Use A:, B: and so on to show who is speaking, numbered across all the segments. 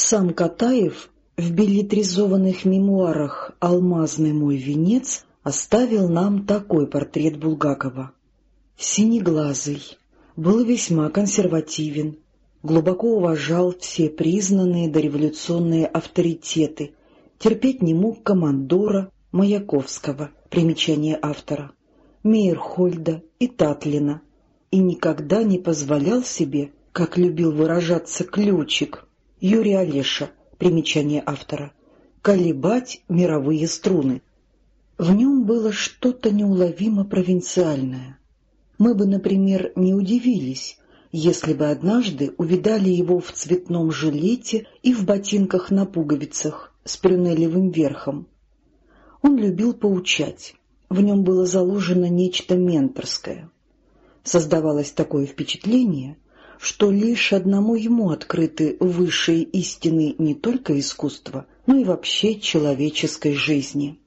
A: Сам Катаев в билетризованных мемуарах «Алмазный мой венец» оставил нам такой портрет Булгакова. Синеглазый, был весьма консервативен, глубоко уважал все признанные дореволюционные авторитеты, терпеть не мог командора Маяковского, примечание автора, Мейерхольда и Татлина, и никогда не позволял себе, как любил выражаться Ключик, Юрий Олеша, примечание автора, колебать мировые струны. В нем было что-то неуловимо провинциальное. Мы бы, например, не удивились, если бы однажды увидали его в цветном жилете и в ботинках на пуговицах с прюнелевым верхом. Он любил поучать, в нем было заложено нечто менторское. Создавалось такое впечатление, что лишь одному ему открыты высшие истины не только искусства, но и вообще человеческой жизни.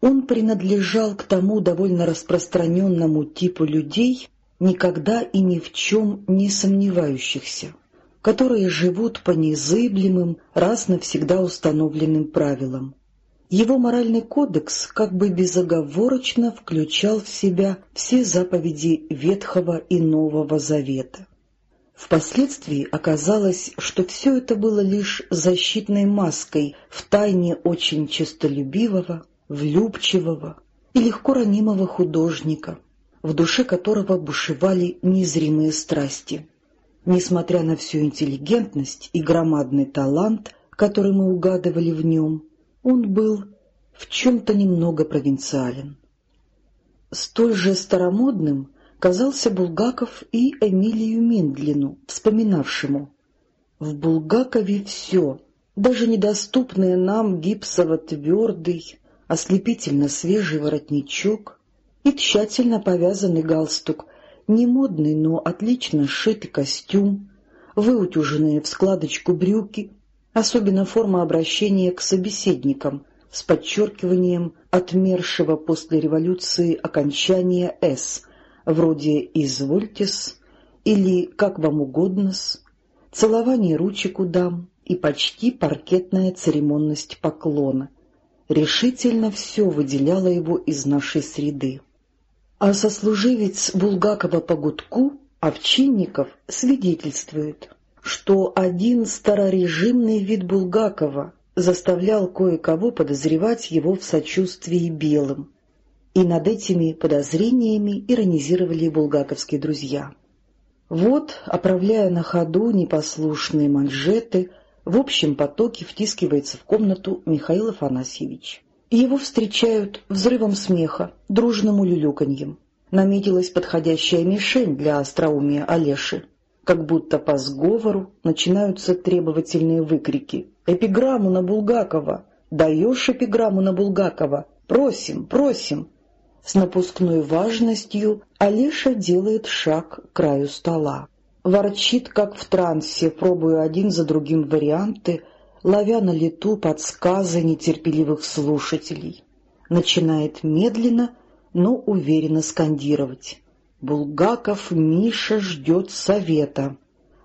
A: Он принадлежал к тому довольно распространенному типу людей, никогда и ни в чем не сомневающихся, которые живут по незыблемым, раз навсегда установленным правилам. Его моральный кодекс как бы безоговорочно включал в себя все заповеди Ветхого и Нового Завета. Впоследствии оказалось, что все это было лишь защитной маской в тайне очень честолюбивого, влюбчивого и легко ранимого художника, в душе которого бушевали незримые страсти. Несмотря на всю интеллигентность и громадный талант, который мы угадывали в нем, он был в чем-то немного провинциален. Столь же старомодным казался Булгаков и Эмилию Миндлину, вспоминавшему. «В Булгакове все, даже недоступное нам гипсово-твердый, ослепительно свежий воротничок и тщательно повязанный галстук, не модный, но отлично сшитый костюм, выутюженные в складочку брюки, особенно форма обращения к собеседникам с подчеркиванием отмершего после революции окончания «с», вроде «извольтесь» или «как вам угодно-с», целование ручек дам и почти паркетная церемонность поклона. Решительно все выделяло его из нашей среды. А сослуживец Булгакова по гудку, Овчинников, свидетельствует, что один старорежимный вид Булгакова заставлял кое-кого подозревать его в сочувствии белым, и над этими подозрениями иронизировали булгаковские друзья. Вот, оправляя на ходу непослушные манжеты, в общем потоке втискивается в комнату Михаил Афанасьевич. Его встречают взрывом смеха, дружным улюлюканьем. Наметилась подходящая мишень для остроумия Олеши. Как будто по сговору начинаются требовательные выкрики. «Эпиграмму на Булгакова! Даешь эпиграмму на Булгакова! Просим, просим!» С напускной важностью Алеша делает шаг к краю стола. Ворчит, как в трансе, пробуя один за другим варианты, ловя на лету подсказы нетерпеливых слушателей. Начинает медленно, но уверенно скандировать. Булгаков Миша ждет совета.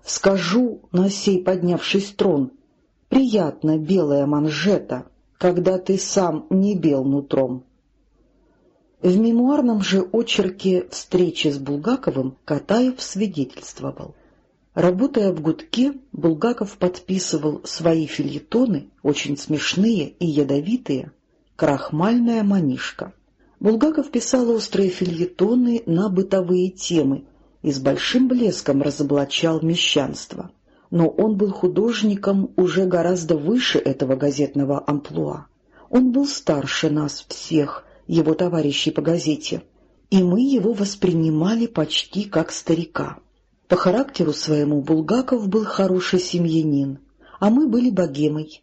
A: Скажу на сей поднявшись трон, приятно белая манжета, когда ты сам не бел нутром. В мемуарном же очерке встречи с Булгаковым Катаев свидетельствовал. Работая в «Гудке», Булгаков подписывал свои фильетоны, очень смешные и ядовитые, «Крахмальная манишка». Булгаков писал острые фильетоны на бытовые темы и с большим блеском разоблачал мещанство. Но он был художником уже гораздо выше этого газетного амплуа. Он был старше нас всех — его товарищей по газете, и мы его воспринимали почти как старика. По характеру своему Булгаков был хороший семьянин, а мы были богемой.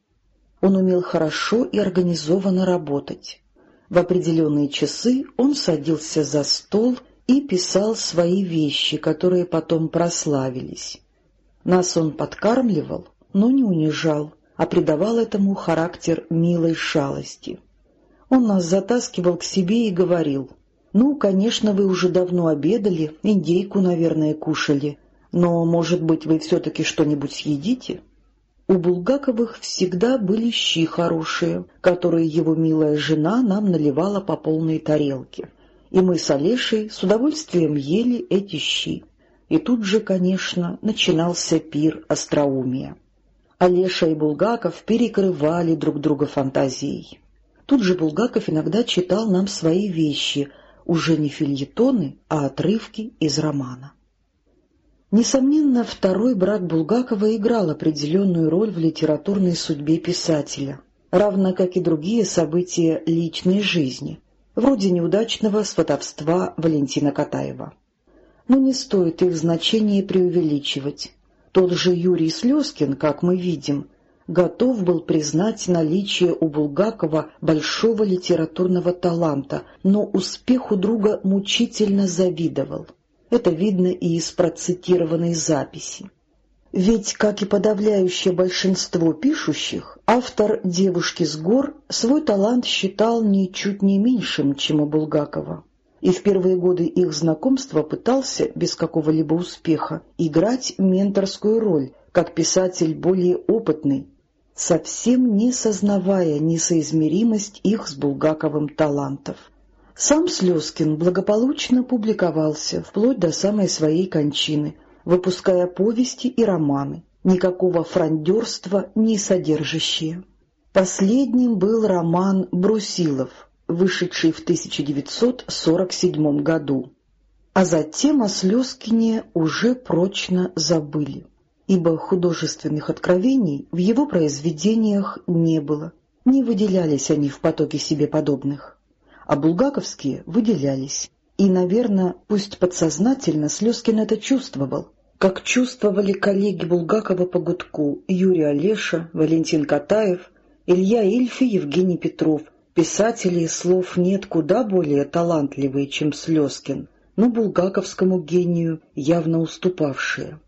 A: Он умел хорошо и организованно работать. В определенные часы он садился за стол и писал свои вещи, которые потом прославились. Нас он подкармливал, но не унижал, а придавал этому характер милой шалости. Он нас затаскивал к себе и говорил, «Ну, конечно, вы уже давно обедали, индейку, наверное, кушали, но, может быть, вы все-таки что-нибудь съедите?» У Булгаковых всегда были щи хорошие, которые его милая жена нам наливала по полной тарелке. И мы с Олешей с удовольствием ели эти щи. И тут же, конечно, начинался пир остроумия. Олеша и Булгаков перекрывали друг друга фантазией. Тут же Булгаков иногда читал нам свои вещи, уже не фильетоны, а отрывки из романа. Несомненно, второй брак Булгакова играл определенную роль в литературной судьбе писателя, равно как и другие события личной жизни, вроде неудачного сватовства Валентина Катаева. Но не стоит их значение преувеличивать. Тот же Юрий Слезкин, как мы видим, готов был признать наличие у Булгакова большого литературного таланта, но успеху друга мучительно завидовал. Это видно и из процитированной записи. Ведь, как и подавляющее большинство пишущих, автор «Девушки с гор» свой талант считал ничуть не меньшим, чем у Булгакова. И в первые годы их знакомства пытался, без какого-либо успеха, играть менторскую роль, как писатель более опытный, совсем не сознавая несоизмеримость их с Булгаковым талантов. Сам Слезкин благополучно публиковался вплоть до самой своей кончины, выпуская повести и романы, никакого фрондерства не содержащие. Последним был роман «Брусилов», вышедший в 1947 году. А затем о Слезкине уже прочно забыли, ибо художественных откровений в его произведениях не было, не выделялись они в потоке себе подобных а булгаковские выделялись. И, наверное, пусть подсознательно, Слезкин это чувствовал, как чувствовали коллеги Булгакова по гудку Юрий Олеша, Валентин Катаев, Илья Ильфи, Евгений Петров, писатели слов нет куда более талантливые, чем Слезкин, но булгаковскому гению явно уступавшие.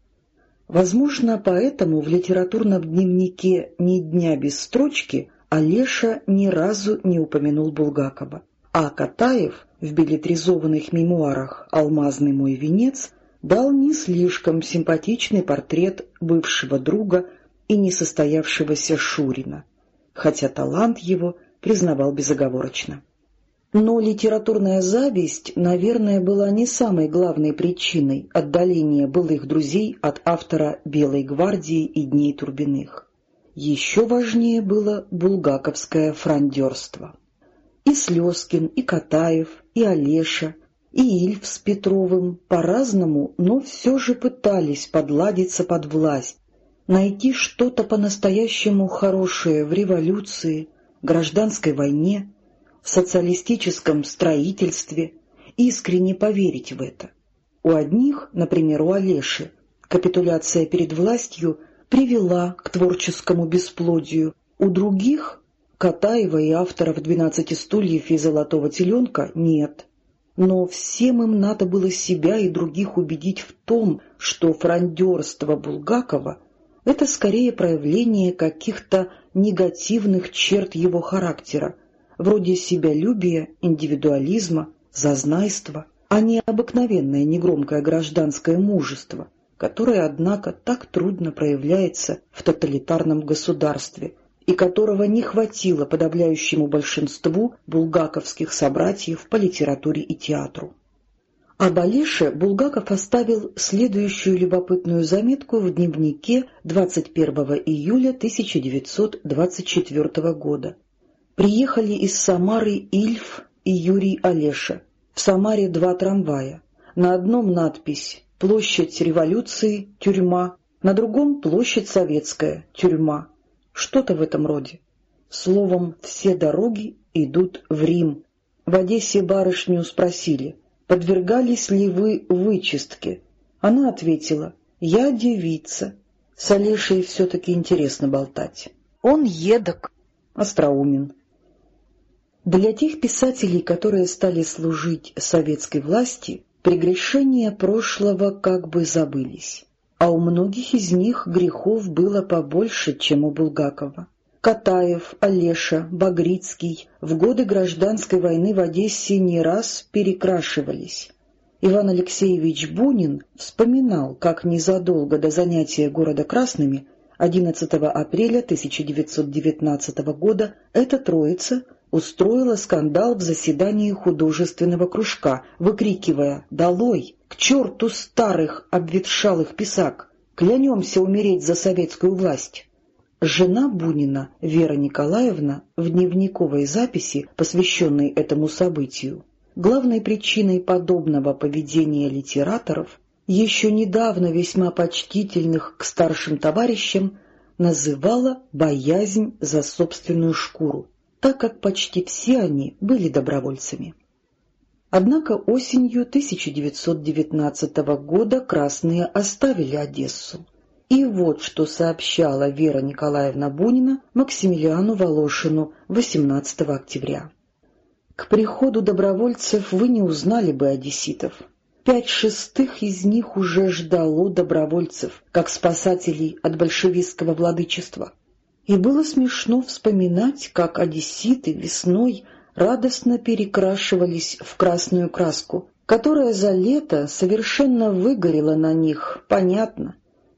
A: Возможно, поэтому в литературном дневнике «Ни дня без строчки» Олеша ни разу не упомянул Булгакова. А Катаев в билетризованных мемуарах «Алмазный мой венец» дал не слишком симпатичный портрет бывшего друга и несостоявшегося Шурина, хотя талант его признавал безоговорочно. Но литературная зависть, наверное, была не самой главной причиной отдаления былых друзей от автора «Белой гвардии» и «Дней Турбиных». Еще важнее было булгаковское франдерство. И Слезкин, и Катаев, и Олеша, и Ильф с Петровым по-разному, но все же пытались подладиться под власть, найти что-то по-настоящему хорошее в революции, гражданской войне, в социалистическом строительстве, искренне поверить в это. У одних, например, у Олеши, капитуляция перед властью привела к творческому бесплодию, у других Катаева и авторов «Двенадцати стульев» и «Золотого теленка» нет. Но всем им надо было себя и других убедить в том, что фрондерство Булгакова — это скорее проявление каких-то негативных черт его характера, вроде себялюбия, индивидуализма, зазнайства, а не обыкновенное негромкое гражданское мужество, которое, однако, так трудно проявляется в тоталитарном государстве — и которого не хватило подавляющему большинству булгаковских собратьев по литературе и театру. Об Алише Булгаков оставил следующую любопытную заметку в дневнике 21 июля 1924 года. Приехали из Самары Ильф и Юрий Олеша. В Самаре два трамвая. На одном надпись «Площадь революции, тюрьма», на другом «Площадь советская, тюрьма». Что-то в этом роде. Словом, все дороги идут в Рим. В Одессе барышню спросили, подвергались ли вы вычистке. Она ответила, я девица. С Олешей все-таки интересно болтать. Он едок, остроумен. Для тех писателей, которые стали служить советской власти, прегрешения прошлого как бы забылись а у многих из них грехов было побольше, чем у Булгакова. Катаев, Олеша, Багрицкий в годы гражданской войны в Одессе не раз перекрашивались. Иван Алексеевич Бунин вспоминал, как незадолго до занятия города красными 11 апреля 1919 года эта троица устроила скандал в заседании художественного кружка, выкрикивая «Долой! К черту старых обветшалых писак! Клянемся умереть за советскую власть!» Жена Бунина, Вера Николаевна, в дневниковой записи, посвященной этому событию, главной причиной подобного поведения литераторов, еще недавно весьма почтительных к старшим товарищам, называла боязнь за собственную шкуру, так как почти все они были добровольцами. Однако осенью 1919 года красные оставили Одессу. И вот что сообщала Вера Николаевна Бунина Максимилиану Волошину 18 октября. «К приходу добровольцев вы не узнали бы одесситов. Пять шестых из них уже ждало добровольцев, как спасателей от большевистского владычества. И было смешно вспоминать, как одесситы весной радостно перекрашивались в красную краску, которая за лето совершенно выгорела на них, понятно.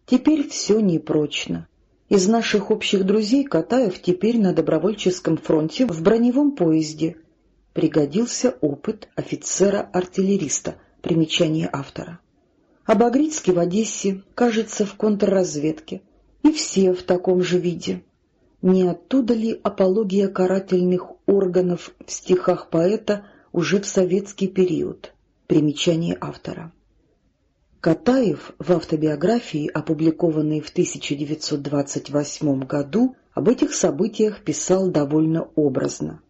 A: Теперь все непрочно. Из наших общих друзей Катаев теперь на добровольческом фронте в броневом поезде. Пригодился опыт офицера-артиллериста, примечание автора. А Багрицкий в Одессе, кажется, в контрразведке. И все в таком же виде. Не оттуда ли апология карательных органов в стихах поэта уже в советский период? Примечание автора. Катаев в автобиографии, опубликованной в 1928 году, об этих событиях писал довольно образно.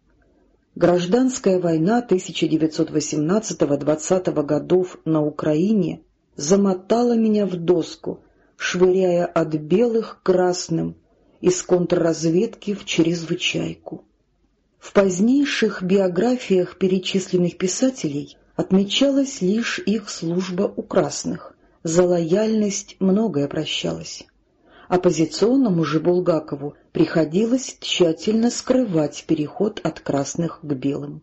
A: Гражданская война 1918-20 годов на Украине замотала меня в доску, швыряя от белых к красным, из контрразведки в чрезвычайку. В позднейших биографиях перечисленных писателей отмечалась лишь их служба у красных, за лояльность многое прощалось. Оппозиционному же Булгакову приходилось тщательно скрывать переход от красных к белым.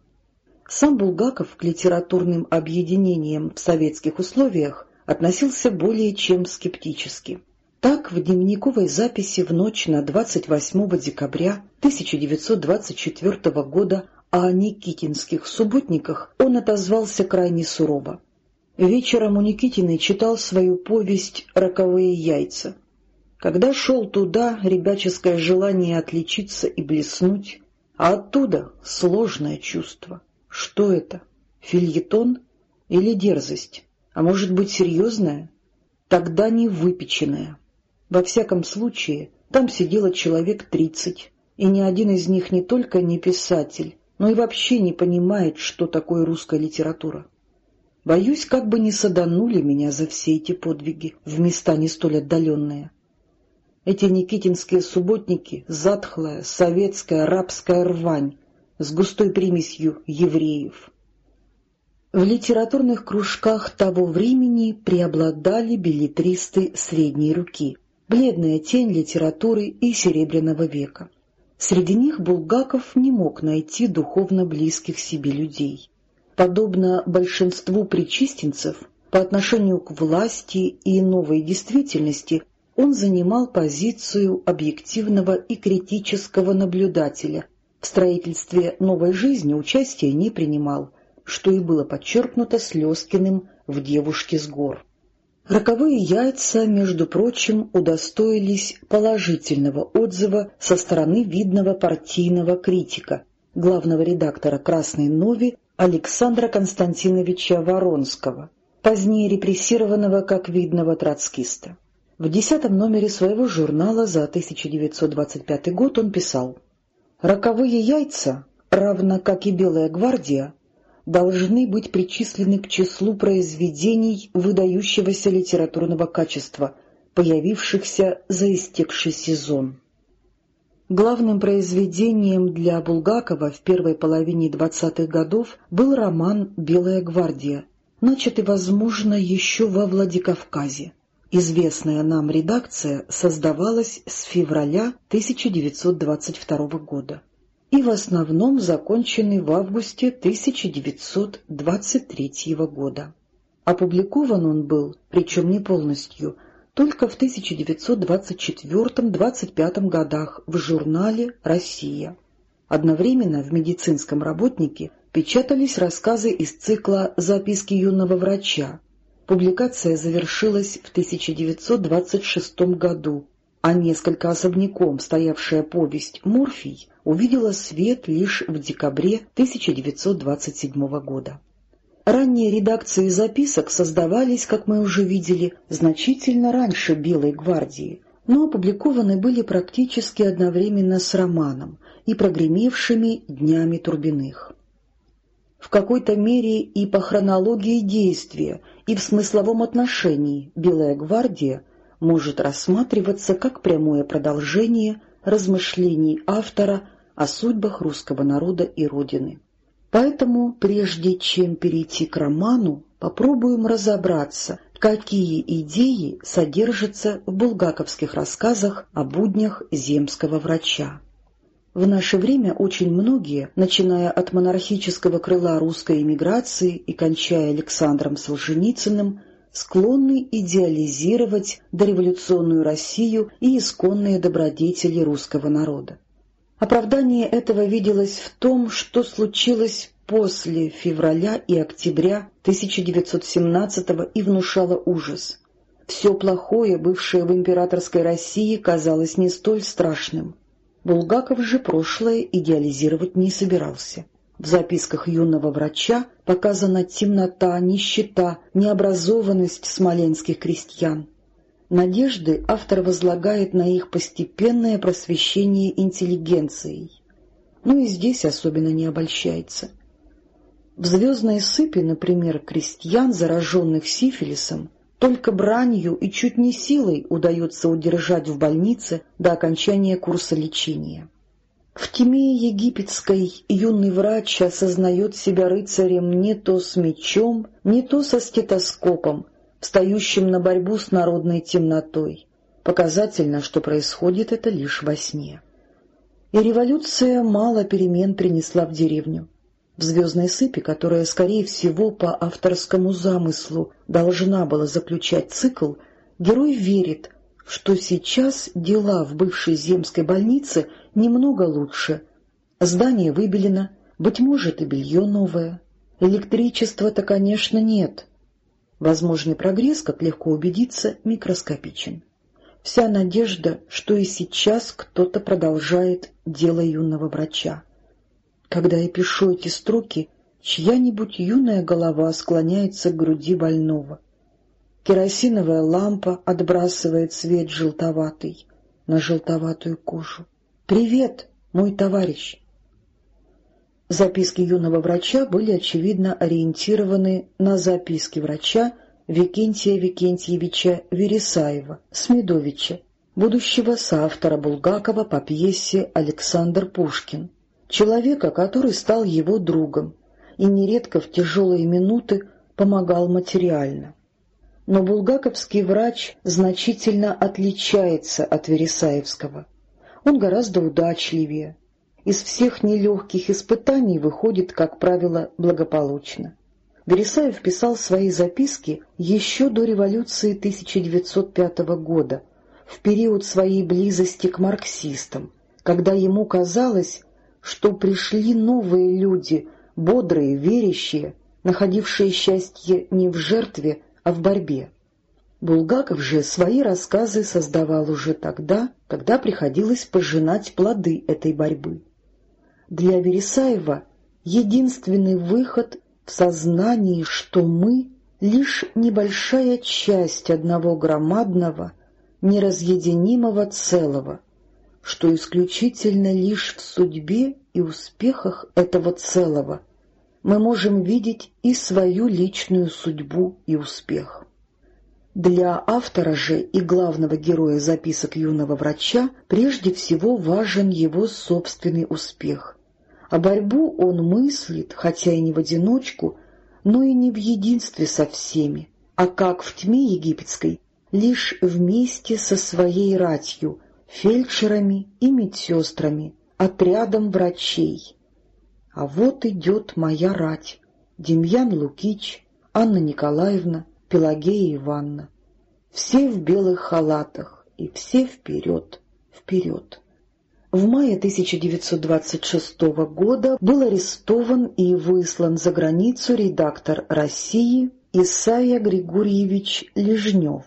A: Сам Булгаков к литературным объединениям в советских условиях относился более чем скептически. Так, в дневниковой записи в ночь на 28 декабря 1924 года о никитинских субботниках он отозвался крайне сурово. Вечером у Никитиной читал свою повесть «Роковые яйца». Когда шел туда, ребяческое желание отличиться и блеснуть, а оттуда сложное чувство. Что это? Фильетон или дерзость? А может быть, серьезная? Тогда не выпеченная. Во всяком случае, там сидело человек тридцать, и ни один из них не только не писатель, но и вообще не понимает, что такое русская литература. Боюсь, как бы не саданули меня за все эти подвиги в места не столь отдаленные. Эти никитинские субботники — затхлая, советская, рабская рвань с густой примесью евреев. В литературных кружках того времени преобладали билетристы средней руки, бледная тень литературы и Серебряного века. Среди них Булгаков не мог найти духовно близких себе людей. Подобно большинству причистенцев, по отношению к власти и новой действительности он занимал позицию объективного и критического наблюдателя. В строительстве новой жизни участия не принимал, что и было подчеркнуто Слезкиным в «Девушке с гор». Роковые яйца, между прочим, удостоились положительного отзыва со стороны видного партийного критика, главного редактора «Красной Нови» Александра Константиновича Воронского, позднее репрессированного как видного троцкиста. В десятом номере своего журнала за 1925 год он писал «Роковые яйца, равно как и Белая гвардия, должны быть причислены к числу произведений выдающегося литературного качества, появившихся за истекший сезон». Главным произведением для Булгакова в первой половине двадцатых годов был роман «Белая гвардия», начатый, возможно, еще во Владикавказе. Известная нам редакция создавалась с февраля 1922 года и в основном законченный в августе 1923 года. Опубликован он был, причем не полностью, только в 1924-25 годах в журнале «Россия». Одновременно в «Медицинском работнике» печатались рассказы из цикла «Записки юного врача». Публикация завершилась в 1926 году, а несколько особняком стоявшая повесть «Морфий» увидела свет лишь в декабре 1927 года. Ранние редакции записок создавались, как мы уже видели, значительно раньше «Белой гвардии», но опубликованы были практически одновременно с романом и прогремевшими «Днями Турбиных». В какой-то мере и по хронологии действия, и в смысловом отношении «Белая гвардия» может рассматриваться как прямое продолжение размышлений автора о судьбах русского народа и Родины. Поэтому, прежде чем перейти к роману, попробуем разобраться, какие идеи содержатся в булгаковских рассказах о буднях земского врача. В наше время очень многие, начиная от монархического крыла русской эмиграции и кончая Александром Солженицыным, склонны идеализировать дореволюционную Россию и исконные добродетели русского народа. Оправдание этого виделось в том, что случилось после февраля и октября 1917 и внушало ужас. Все плохое, бывшее в императорской России, казалось не столь страшным. Булгаков же прошлое идеализировать не собирался. В записках юного врача показана темнота, нищета, необразованность смоленских крестьян. Надежды автор возлагает на их постепенное просвещение интеллигенцией. Ну и здесь особенно не обольщается. В «Звездной сыпи», например, крестьян, зараженных сифилисом, только бранью и чуть не силой удается удержать в больнице до окончания курса лечения. В тьме египетской юный врач осознает себя рыцарем не то с мечом, не то со стетоскопом, встающим на борьбу с народной темнотой. Показательно, что происходит это лишь во сне. И революция мало перемен принесла в деревню. В «Звездной сыпи», которая, скорее всего, по авторскому замыслу должна была заключать цикл, герой верит, что сейчас дела в бывшей земской больнице немного лучше. Здание выбелено, быть может, и белье новое. Электричества-то, конечно, нет. Возможный прогресс, как легко убедиться, микроскопичен. Вся надежда, что и сейчас кто-то продолжает дело юного врача. Когда я пишу эти строки, чья-нибудь юная голова склоняется к груди больного. Керосиновая лампа отбрасывает свет желтоватый на желтоватую кожу. «Привет, мой товарищ!» Записки юного врача были, очевидно, ориентированы на записки врача Викентия Викентьевича Вересаева, Смедовича, будущего соавтора Булгакова по пьесе «Александр Пушкин», человека, который стал его другом и нередко в тяжелые минуты помогал материально. Но булгаковский врач значительно отличается от Вересаевского. Он гораздо удачливее, из всех нелегких испытаний выходит, как правило, благополучно. Вересаев писал свои записки еще до революции 1905 года, в период своей близости к марксистам, когда ему казалось, что пришли новые люди, бодрые, верящие, находившие счастье не в жертве, а в борьбе. Булгаков же свои рассказы создавал уже тогда, когда приходилось пожинать плоды этой борьбы. Для Вересаева единственный выход в сознании, что мы — лишь небольшая часть одного громадного, неразъединимого целого, что исключительно лишь в судьбе и успехах этого целого мы можем видеть и свою личную судьбу и успех. Для автора же и главного героя записок юного врача прежде всего важен его собственный успех, а борьбу он мыслит, хотя и не в одиночку, но и не в единстве со всеми, а как в тьме египетской, лишь вместе со своей ратью, фельдшерами и медсестрами, отрядом врачей. А вот идет моя рать, Демьян Лукич, Анна Николаевна, Пелагея Ивановна. все в белых халатах, и все вперед, вперед. В мае 1926 года был арестован и выслан за границу редактор «России» Исайя Григорьевич Лежнев.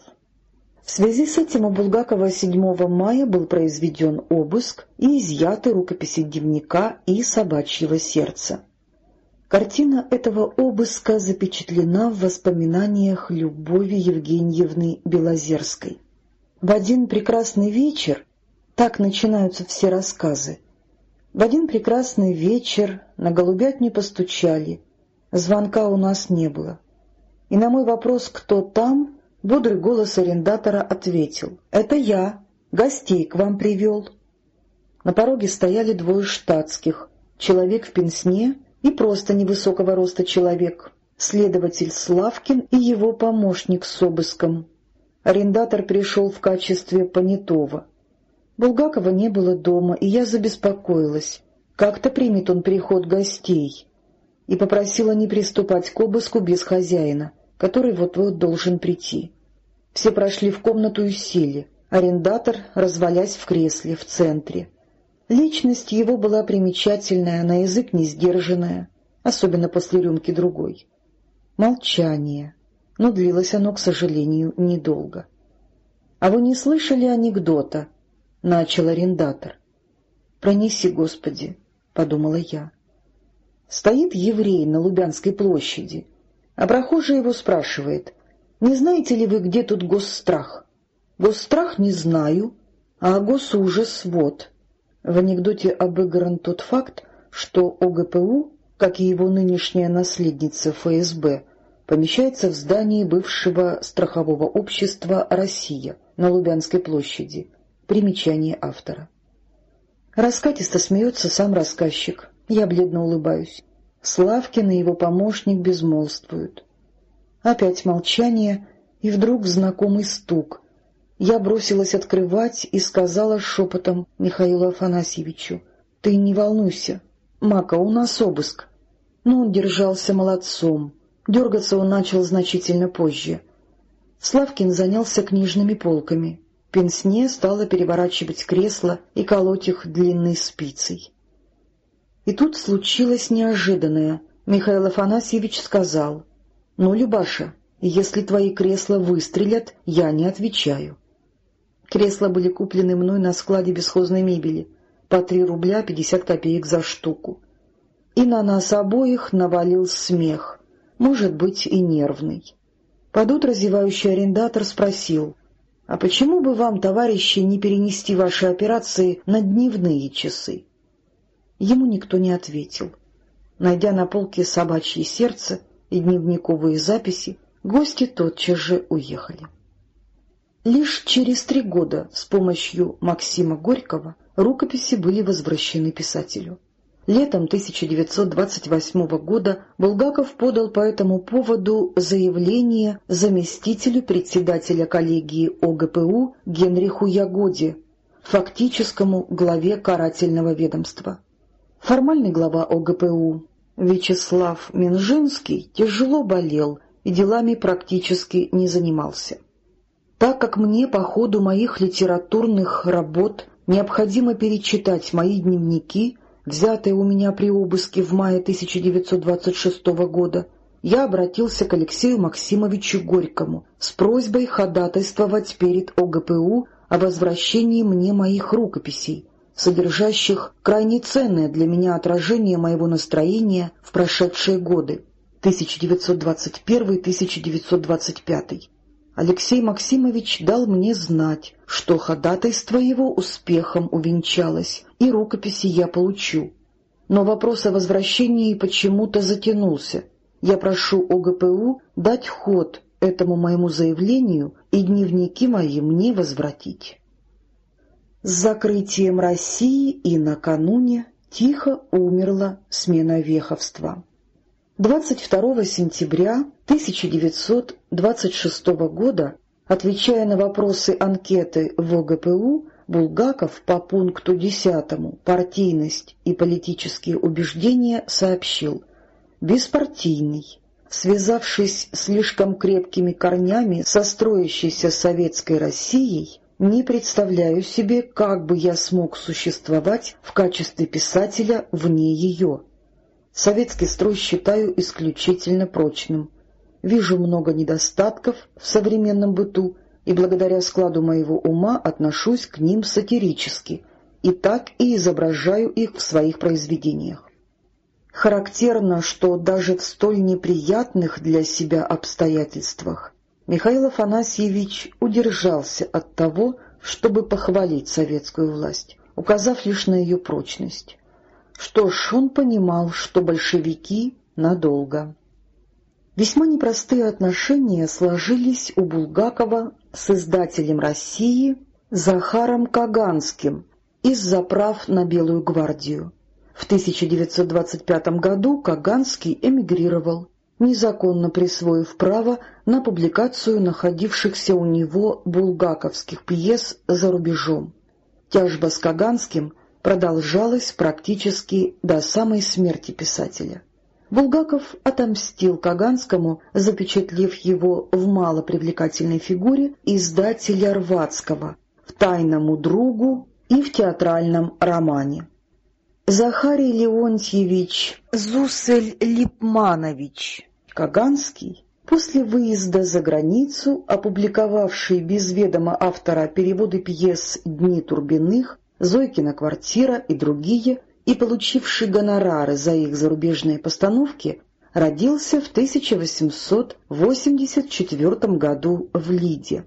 A: В связи с этим у Булгакова 7 мая был произведен обыск и изъяты рукописи дневника и собачьего сердца. Картина этого обыска запечатлена в воспоминаниях Любови Евгеньевны Белозерской. В один прекрасный вечер, так начинаются все рассказы, в один прекрасный вечер на голубятню постучали, звонка у нас не было. И на мой вопрос «Кто там?» Бодрый голос арендатора ответил. «Это я. Гостей к вам привел». На пороге стояли двое штатских, человек в пенсне и просто невысокого роста человек, следователь Славкин и его помощник с обыском. Арендатор пришел в качестве понятого. Булгакова не было дома, и я забеспокоилась. Как-то примет он приход гостей. И попросила не приступать к обыску без хозяина, который вот-вот должен прийти. Все прошли в комнату и сели. Арендатор, развалясь в кресле в центре. Личность его была примечательная, на язык не сдержанная, особенно после рюмки другой. Молчание, но длилось оно, к сожалению, недолго. — А вы не слышали анекдота? — начал арендатор. — Пронеси, Господи, — подумала я. Стоит еврей на Лубянской площади, а прохожий его спрашивает, не знаете ли вы, где тут госстрах? Госстрах не знаю, а госужас вот. В анекдоте обыгран тот факт, что ОГПУ, как и его нынешняя наследница ФСБ, помещается в здании бывшего страхового общества «Россия» на Лубянской площади. Примечание автора. Раскатисто смеется сам рассказчик. Я бледно улыбаюсь. Славкин и его помощник безмолвствуют. Опять молчание, и вдруг знакомый стук. Я бросилась открывать и сказала шепотом Михаилу Афанасьевичу, «Ты не волнуйся, Мака, у нас обыск». Но он держался молодцом. Дергаться он начал значительно позже. Славкин занялся книжными полками. Пенсне стала переворачивать кресла и колоть их длинной спицей. И тут случилось неожиданное. Михаил Афанасьевич сказал — «Ну, Любаша, если твои кресла выстрелят, я не отвечаю». Кресла были куплены мной на складе бесхозной мебели, по три рубля пятьдесят копеек за штуку. И на нас обоих навалил смех, может быть, и нервный. Под утро зевающий арендатор спросил, «А почему бы вам, товарищи, не перенести ваши операции на дневные часы?» Ему никто не ответил. Найдя на полке собачье сердце, и дневниковые записи, гости тотчас же уехали. Лишь через три года с помощью Максима Горького рукописи были возвращены писателю. Летом 1928 года Булгаков подал по этому поводу заявление заместителю председателя коллегии ОГПУ Генриху Ягоде, фактическому главе карательного ведомства. Формальный глава ОГПУ Вячеслав Минжинский тяжело болел и делами практически не занимался. Так как мне по ходу моих литературных работ необходимо перечитать мои дневники, взятые у меня при обыске в мае 1926 года, я обратился к Алексею Максимовичу Горькому с просьбой ходатайствовать перед ОГПУ о возвращении мне моих рукописей, содержащих крайне ценное для меня отражение моего настроения в прошедшие годы 1921-1925. Алексей Максимович дал мне знать, что ходатайство его успехом увенчалось, и рукописи я получу. Но вопрос о возвращении почему-то затянулся. Я прошу ОГПУ дать ход этому моему заявлению и дневники мои мне возвратить. С закрытием России и накануне тихо умерла смена веховства. 22 сентября 1926 года, отвечая на вопросы анкеты в ОГПУ, Булгаков по пункту 10 «Партийность и политические убеждения» сообщил «Беспартийный, связавшись слишком крепкими корнями со строящейся советской Россией, не представляю себе, как бы я смог существовать в качестве писателя вне ее. Советский строй считаю исключительно прочным. Вижу много недостатков в современном быту, и благодаря складу моего ума отношусь к ним сатирически, и так и изображаю их в своих произведениях. Характерно, что даже в столь неприятных для себя обстоятельствах Михаил Афанасьевич удержался от того, чтобы похвалить советскую власть, указав лишь на ее прочность. Что ж, он понимал, что большевики надолго. Весьма непростые отношения сложились у Булгакова с издателем России Захаром Каганским из-за прав на Белую гвардию. В 1925 году Каганский эмигрировал, незаконно присвоив право на публикацию находившихся у него булгаковских пьес за рубежом. Тяжба с Каганским продолжалась практически до самой смерти писателя. Булгаков отомстил Каганскому, запечатлев его в малопривлекательной фигуре издателя Рвацкого, в «Тайному другу» и в театральном романе. Захарий Леонтьевич Зусель-Липманович Каганский, после выезда за границу, опубликовавший без ведома автора переводы пьес «Дни Турбиных», «Зойкина квартира» и другие, и получивший гонорары за их зарубежные постановки, родился в 1884 году в Лиде.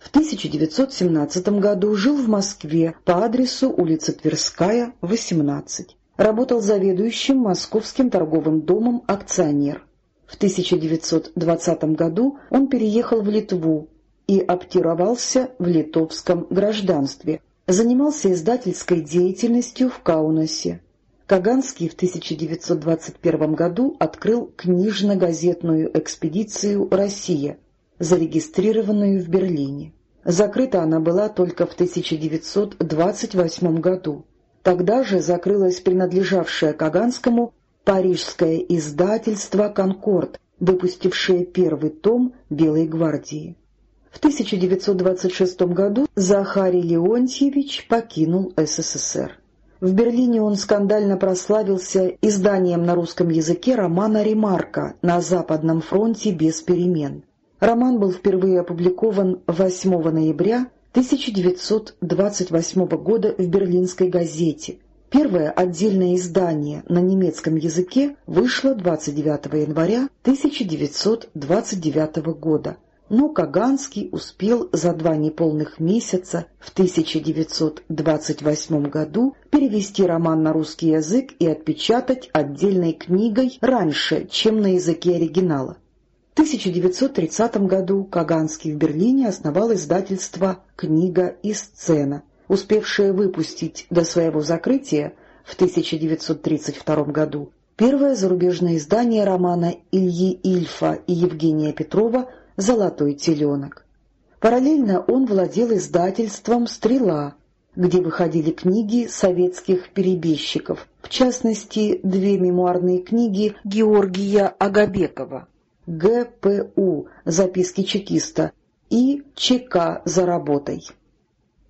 A: В 1917 году жил в Москве по адресу улица Тверская, 18. Работал заведующим Московским торговым домом «Акционер». В 1920 году он переехал в Литву и обтировался в литовском гражданстве, занимался издательской деятельностью в Каунасе. Каганский в 1921 году открыл книжно-газетную экспедицию «Россия», зарегистрированную в Берлине. Закрыта она была только в 1928 году. Тогда же закрылось принадлежавшее Каганскому парижское издательство «Конкорд», выпустившее первый том «Белой гвардии». В 1926 году Захарий Леонтьевич покинул СССР. В Берлине он скандально прославился изданием на русском языке романа «Ремарка» на Западном фронте без перемен. Роман был впервые опубликован 8 ноября 1928 года в «Берлинской газете». Первое отдельное издание на немецком языке вышло 29 января 1929 года но Каганский успел за два неполных месяца в 1928 году перевести роман на русский язык и отпечатать отдельной книгой раньше, чем на языке оригинала. В 1930 году Каганский в Берлине основал издательство «Книга и сцена», успевшее выпустить до своего закрытия в 1932 году первое зарубежное издание романа Ильи Ильфа и Евгения Петрова «Золотой теленок». Параллельно он владел издательством «Стрела», где выходили книги советских перебежчиков, в частности, две мемуарные книги Георгия Агабекова «ГПУ. Записки чекиста» и «ЧК за работой».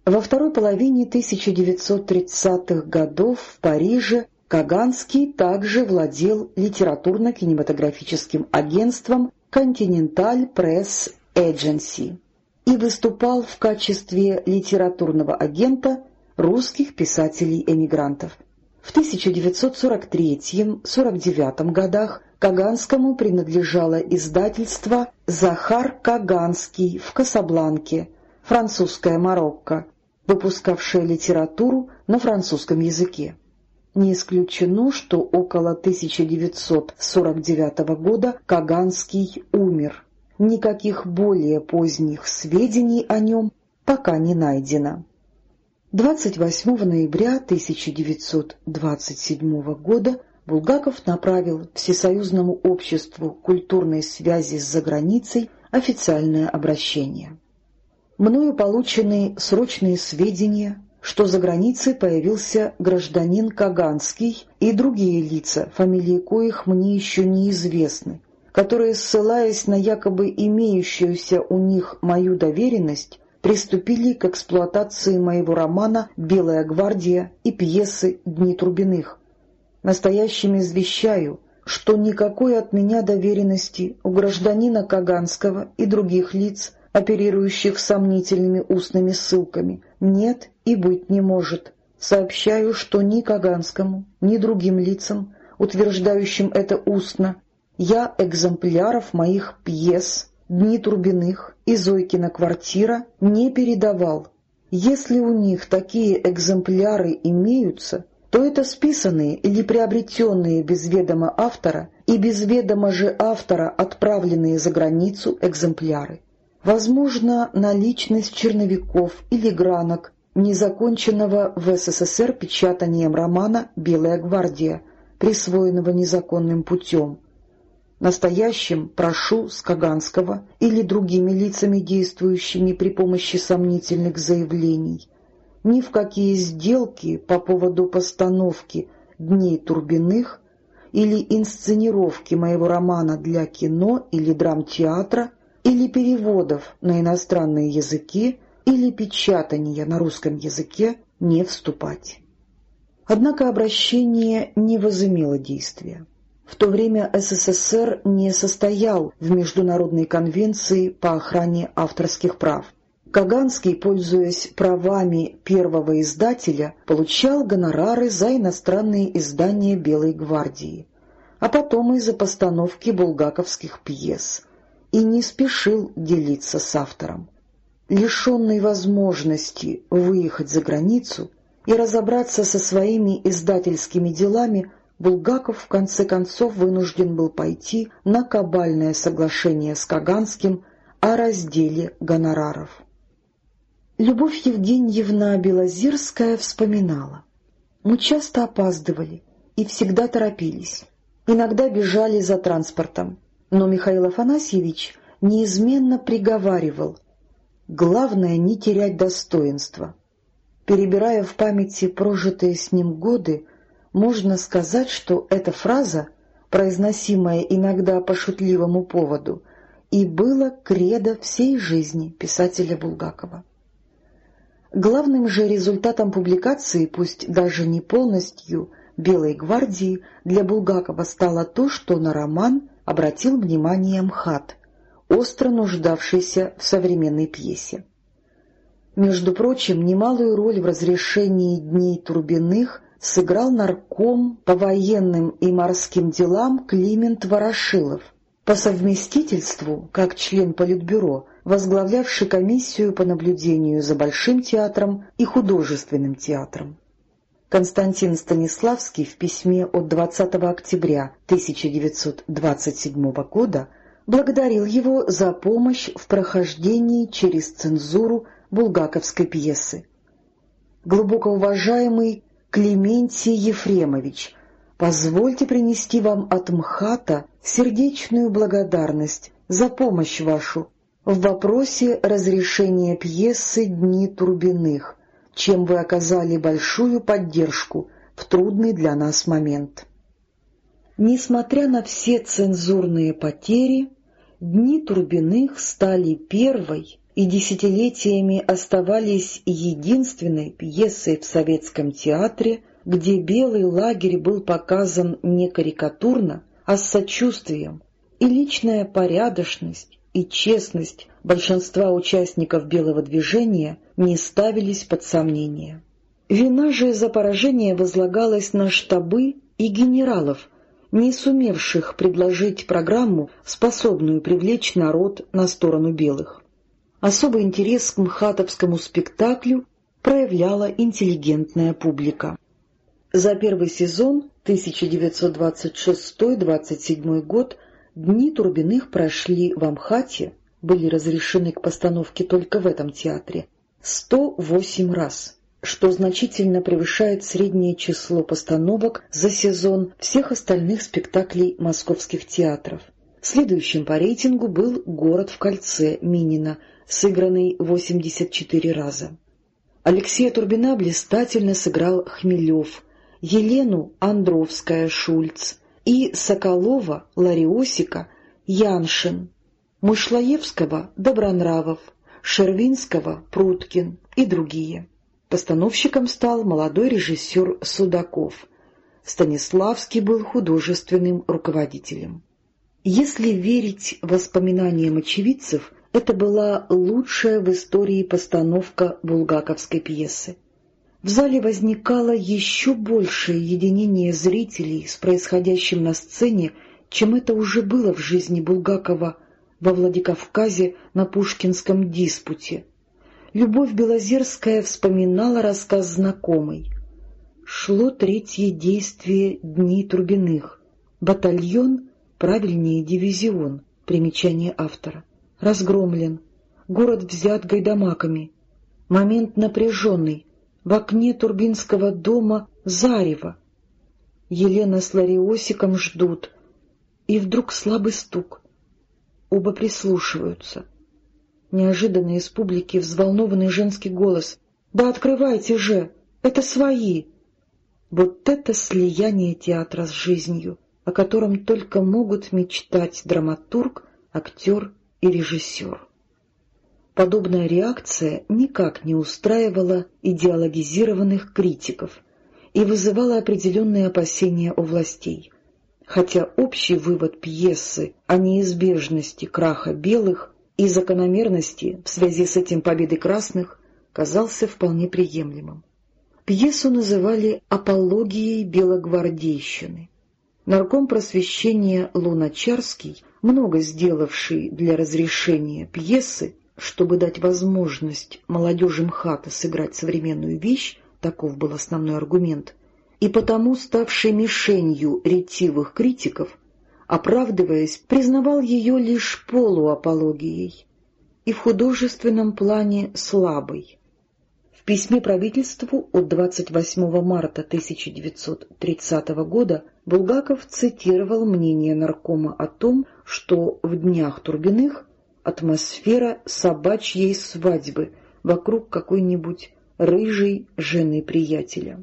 A: Во второй половине 1930-х годов в Париже Каганский также владел литературно-кинематографическим агентством Continental Press Agency и выступал в качестве литературного агента русских писателей-эмигрантов. В 1943-49 годах Каганскому принадлежало издательство «Захар Каганский» в Касабланке, французское Марокко, выпускавшее литературу на французском языке. Не исключено, что около 1949 года Каганский умер. Никаких более поздних сведений о нем пока не найдено. 28 ноября 1927 года Булгаков направил Всесоюзному обществу культурной связи с заграницей официальное обращение. Мною получены срочные сведения что за границей появился гражданин Каганский и другие лица, фамилии коих мне еще неизвестны, которые, ссылаясь на якобы имеющуюся у них мою доверенность, приступили к эксплуатации моего романа «Белая гвардия» и пьесы «Дни Трубиных». Настоящим извещаю, что никакой от меня доверенности у гражданина Каганского и других лиц, оперирующих сомнительными устными ссылками, нет и быть не может. Сообщаю, что ни Каганскому, ни другим лицам, утверждающим это устно, я экземпляров моих пьес «Дни Турбиных» и «Зойкина квартира» не передавал. Если у них такие экземпляры имеются, то это списанные или приобретенные без ведома автора и без ведома же автора отправленные за границу экземпляры. Возможно, наличность черновиков или гранок, незаконченного в СССР печатанием романа «Белая гвардия», присвоенного незаконным путем – Настоящим прошу с Каганского или другими лицами, действующими при помощи сомнительных заявлений, ни в какие сделки по поводу постановки «Дней Турбиных» или инсценировки моего романа для кино или драмтеатра или переводов на иностранные языки или печатания на русском языке не вступать. Однако обращение не возымело действия. В то время СССР не состоял в Международной конвенции по охране авторских прав. Каганский, пользуясь правами первого издателя, получал гонорары за иностранные издания «Белой гвардии», а потом и за постановки булгаковских пьес, и не спешил делиться с автором. Лишенный возможности выехать за границу и разобраться со своими издательскими делами, Булгаков в конце концов вынужден был пойти на кабальное соглашение с Каганским о разделе гонораров. Любовь Евгеньевна Белозерская вспоминала. «Мы часто опаздывали и всегда торопились, иногда бежали за транспортом, но Михаил Афанасьевич неизменно приговаривал «Главное — не терять достоинства». Перебирая в памяти прожитые с ним годы, можно сказать, что эта фраза, произносимая иногда по шутливому поводу, и было кредо всей жизни писателя Булгакова. Главным же результатом публикации, пусть даже не полностью, «Белой гвардии» для Булгакова стало то, что на роман обратил внимание МХАТ, остро нуждавшийся в современной пьесе. Между прочим, немалую роль в разрешении «Дней Турбиных» сыграл нарком по военным и морским делам Климент Ворошилов, по совместительству, как член Политбюро, возглавлявший комиссию по наблюдению за Большим театром и художественным театром. Константин Станиславский в письме от 20 октября 1927 года благодарил его за помощь в прохождении через цензуру булгаковской пьесы. Глубоко уважаемый Клементий Ефремович, позвольте принести вам от МХАТа сердечную благодарность за помощь вашу в вопросе разрешения пьесы «Дни Турбиных», чем вы оказали большую поддержку в трудный для нас момент. Несмотря на все цензурные потери, «Дни Турбиных» стали первой и десятилетиями оставались единственной пьесой в советском театре, где белый лагерь был показан не карикатурно, а с сочувствием, и личная порядочность и честность большинства участников белого движения не ставились под сомнение. Вина же за поражение возлагалась на штабы и генералов, не сумевших предложить программу, способную привлечь народ на сторону белых. Особый интерес к мхатовскому спектаклю проявляла интеллигентная публика. За первый сезон 1926-27 год Дни Турбиных прошли в Амхате, были разрешены к постановке только в этом театре, 108 раз, что значительно превышает среднее число постановок за сезон всех остальных спектаклей московских театров. Следующим по рейтингу был «Город в кольце» Минина сыгранный 84 раза. Алексея Турбина блистательно сыграл Хмелев, Елену Андровская Шульц и Соколова Лариосика Яншин, Мышлоевского — Добронравов, Шервинского — Пруткин и другие. Постановщиком стал молодой режиссер Судаков. Станиславский был художественным руководителем. Если верить воспоминаниям очевидцев, это была лучшая в истории постановка булгаковской пьесы. В зале возникало еще большее единение зрителей с происходящим на сцене, чем это уже было в жизни Булгакова во Владикавказе на Пушкинском диспуте. Любовь Белозерская вспоминала рассказ знакомый. Шло третье действие «Дней Трубиных». Батальон, правильнее дивизион, примечание автора. Разгромлен. Город взят гайдамаками. Момент напряженный. В окне Турбинского дома зарево. Елена с Лариосиком ждут. И вдруг слабый стук. Оба прислушиваются. Неожиданно из публики взволнованный женский голос. «Да открывайте же! Это свои!» Вот это слияние театра с жизнью, о котором только могут мечтать драматург, актер и режиссер. Подобная реакция никак не устраивала идеологизированных критиков и вызывала определенные опасения у властей. Хотя общий вывод пьесы о неизбежности краха белых и закономерности в связи с этим победы красных казался вполне приемлемым. Пьесу называли «Апологией белогвардейщины». Нарком просвещения Луначарский, много сделавший для разрешения пьесы, чтобы дать возможность молодежи МХАТа сыграть современную вещь, таков был основной аргумент, и потому ставший мишенью ретивых критиков, оправдываясь, признавал ее лишь полуапологией и в художественном плане слабой. В письме правительству от 28 марта 1930 года Булгаков цитировал мнение наркома о том, что в днях Турбиных атмосфера собачьей свадьбы вокруг какой-нибудь рыжей жены приятеля.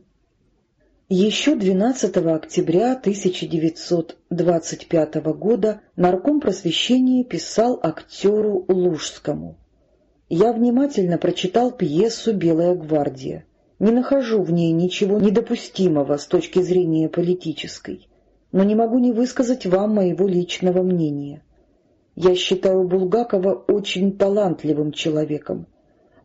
A: Еще 12 октября 1925 года нарком просвещения писал актеру Лужскому. «Я внимательно прочитал пьесу «Белая гвардия». Не нахожу в ней ничего недопустимого с точки зрения политической, но не могу не высказать вам моего личного мнения. Я считаю Булгакова очень талантливым человеком,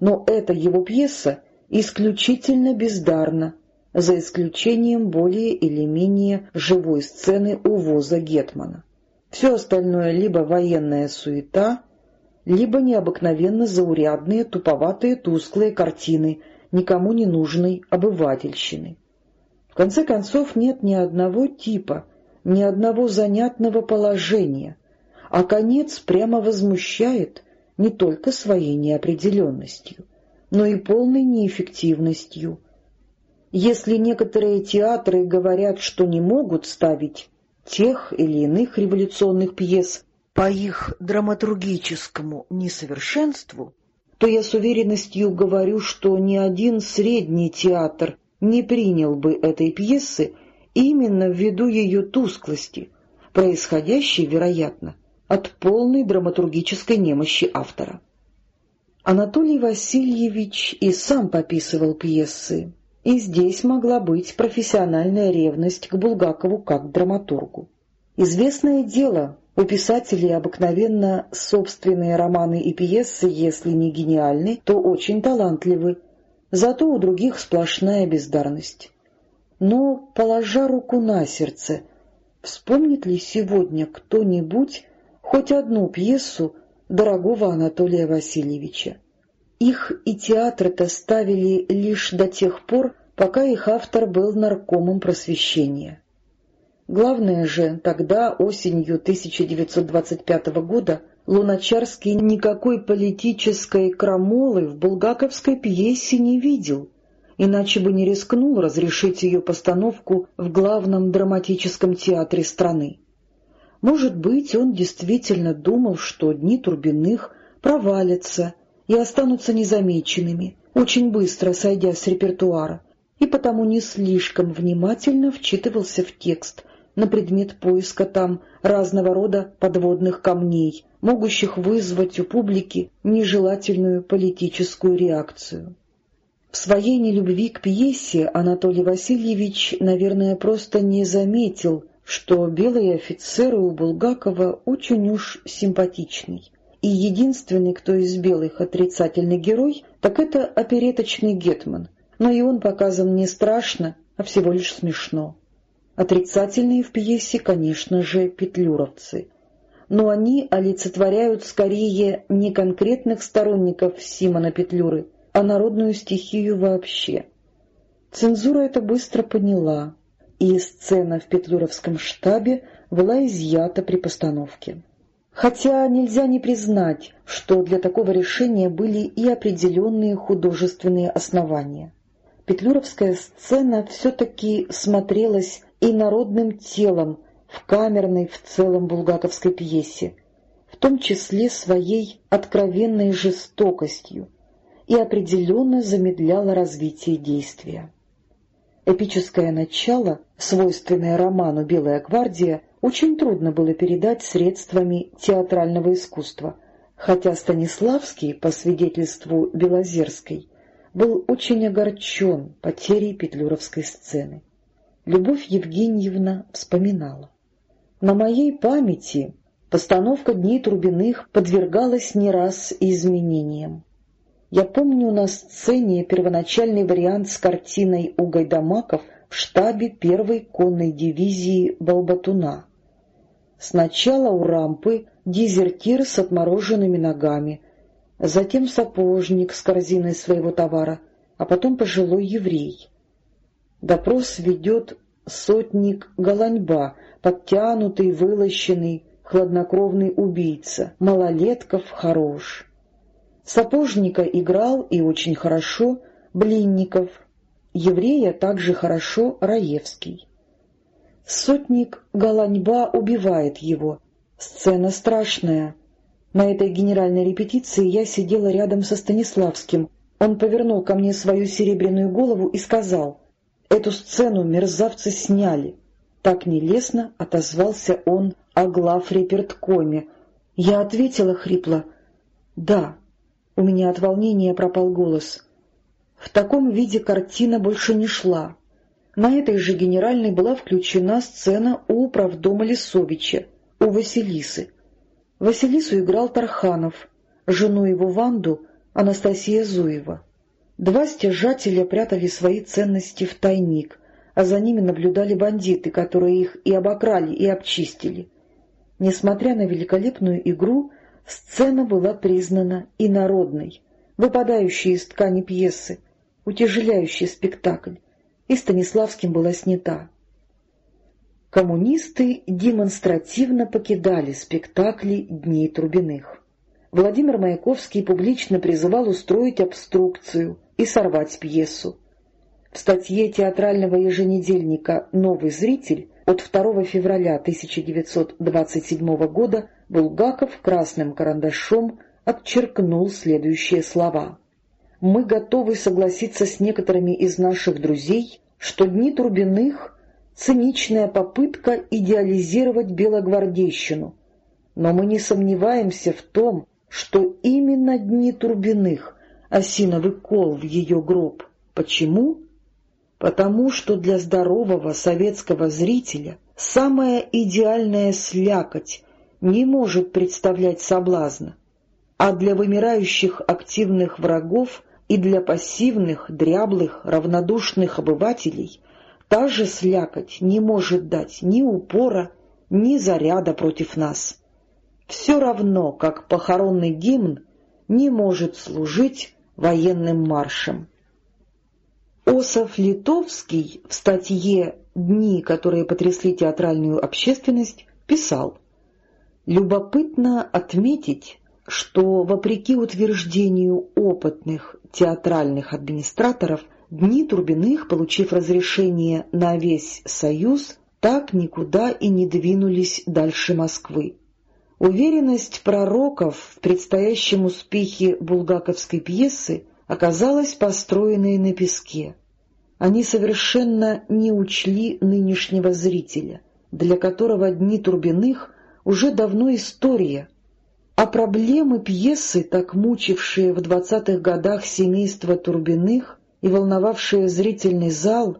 A: но эта его пьеса исключительно бездарна, за исключением более или менее живой сцены увоза Гетмана. Все остальное либо военная суета, либо необыкновенно заурядные, туповатые, тусклые картины никому не нужной обывательщины. В конце концов, нет ни одного типа, ни одного занятного положения, а конец прямо возмущает не только своей неопределенностью, но и полной неэффективностью – если некоторые театры говорят, что не могут ставить тех или иных революционных пьес по их драматургическому несовершенству, то я с уверенностью говорю, что ни один средний театр не принял бы этой пьесы именно ввиду ее тусклости, происходящей, вероятно, от полной драматургической немощи автора. Анатолий Васильевич и сам пописывал пьесы, и здесь могла быть профессиональная ревность к Булгакову как к драматургу. Известное дело, у писателей обыкновенно собственные романы и пьесы, если не гениальны, то очень талантливы, зато у других сплошная бездарность. Но, положа руку на сердце, вспомнит ли сегодня кто-нибудь хоть одну пьесу дорогого Анатолия Васильевича? Их и театры-то ставили лишь до тех пор, пока их автор был наркомом просвещения. Главное же, тогда, осенью 1925 года, Луначарский никакой политической крамолы в булгаковской пьесе не видел, иначе бы не рискнул разрешить ее постановку в главном драматическом театре страны. Может быть, он действительно думал, что дни Турбиных провалятся, и останутся незамеченными, очень быстро сойдя с репертуара, и потому не слишком внимательно вчитывался в текст, на предмет поиска там разного рода подводных камней, могущих вызвать у публики нежелательную политическую реакцию. В своей нелюбви к пьесе Анатолий Васильевич, наверное, просто не заметил, что белые офицеры у Булгакова очень уж симпатичный. И единственный, кто из белых отрицательный герой, так это опереточный Гетман, но и он показан не страшно, а всего лишь смешно. Отрицательные в пьесе, конечно же, петлюровцы, но они олицетворяют скорее не конкретных сторонников Симона Петлюры, а народную стихию вообще. Цензура это быстро поняла, и сцена в Петлюровском штабе была изъята при постановке. Хотя нельзя не признать, что для такого решения были и определенные художественные основания. Петлюровская сцена все-таки смотрелась и народным телом в камерной в целом булгаковской пьесе, в том числе своей откровенной жестокостью, и определенно замедляла развитие действия. Эпическое начало, свойственное роману «Белая гвардия», очень трудно было передать средствами театрального искусства, хотя Станиславский, по свидетельству Белозерской, был очень огорчен потерей петлюровской сцены. Любовь Евгеньевна вспоминала. «На моей памяти постановка «Дней Трубиных» подвергалась не раз изменениям. Я помню на сцене первоначальный вариант с картиной у Гайдамаков в штабе первой конной дивизии Балбатуна. Сначала у рампы дезертир с отмороженными ногами, затем сапожник с корзиной своего товара, а потом пожилой еврей. Допрос ведет сотник Голаньба, подтянутый, вылощенный, хладнокровный убийца, малолетков хорош. Сапожника играл и очень хорошо Блинников, еврея также хорошо Раевский. Сотник Галаньба убивает его. Сцена страшная. На этой генеральной репетиции я сидела рядом со Станиславским. Он повернул ко мне свою серебряную голову и сказал, «Эту сцену мерзавцы сняли». Так нелестно отозвался он о главреперткоме. Я ответила хрипло, «Да». У меня от волнения пропал голос. В таком виде картина больше не шла. На этой же генеральной была включена сцена у управдома Лисовича, у Василисы. Василису играл Тарханов, жену его Ванду — Анастасия Зуева. Два стяжателя прятали свои ценности в тайник, а за ними наблюдали бандиты, которые их и обокрали, и обчистили. Несмотря на великолепную игру, сцена была признана инородной, выпадающей из ткани пьесы, утяжеляющей спектакль, и Станиславским была снята. Коммунисты демонстративно покидали спектакли «Дней Трубиных». Владимир Маяковский публично призывал устроить обструкцию и сорвать пьесу. В статье театрального еженедельника «Новый зритель» от 2 февраля 1927 года Булгаков красным карандашом отчеркнул следующие слова. «Мы готовы согласиться с некоторыми из наших друзей, что дни Трубиных — циничная попытка идеализировать белогвардейщину, но мы не сомневаемся в том, что именно дни Турбиных — осиновый кол в ее гроб. Почему? Потому что для здорового советского зрителя самая идеальная слякоть не может представлять соблазна, а для вымирающих активных врагов и для пассивных, дряблых, равнодушных обывателей та же слякоть не может дать ни упора, ни заряда против нас. Все равно, как похоронный гимн не может служить военным маршем. Осов Литовский в статье «Дни, которые потрясли театральную общественность» писал Любопытно отметить, что, вопреки утверждению опытных театральных администраторов, дни Турбиных, получив разрешение на весь Союз, так никуда и не двинулись дальше Москвы. Уверенность пророков в предстоящем успехе булгаковской пьесы оказалась построенной на песке. Они совершенно не учли нынешнего зрителя — для которого «Дни Турбиных» уже давно история, а проблемы пьесы, так мучившие в двадцатых годах семейство Турбиных и волновавшие зрительный зал,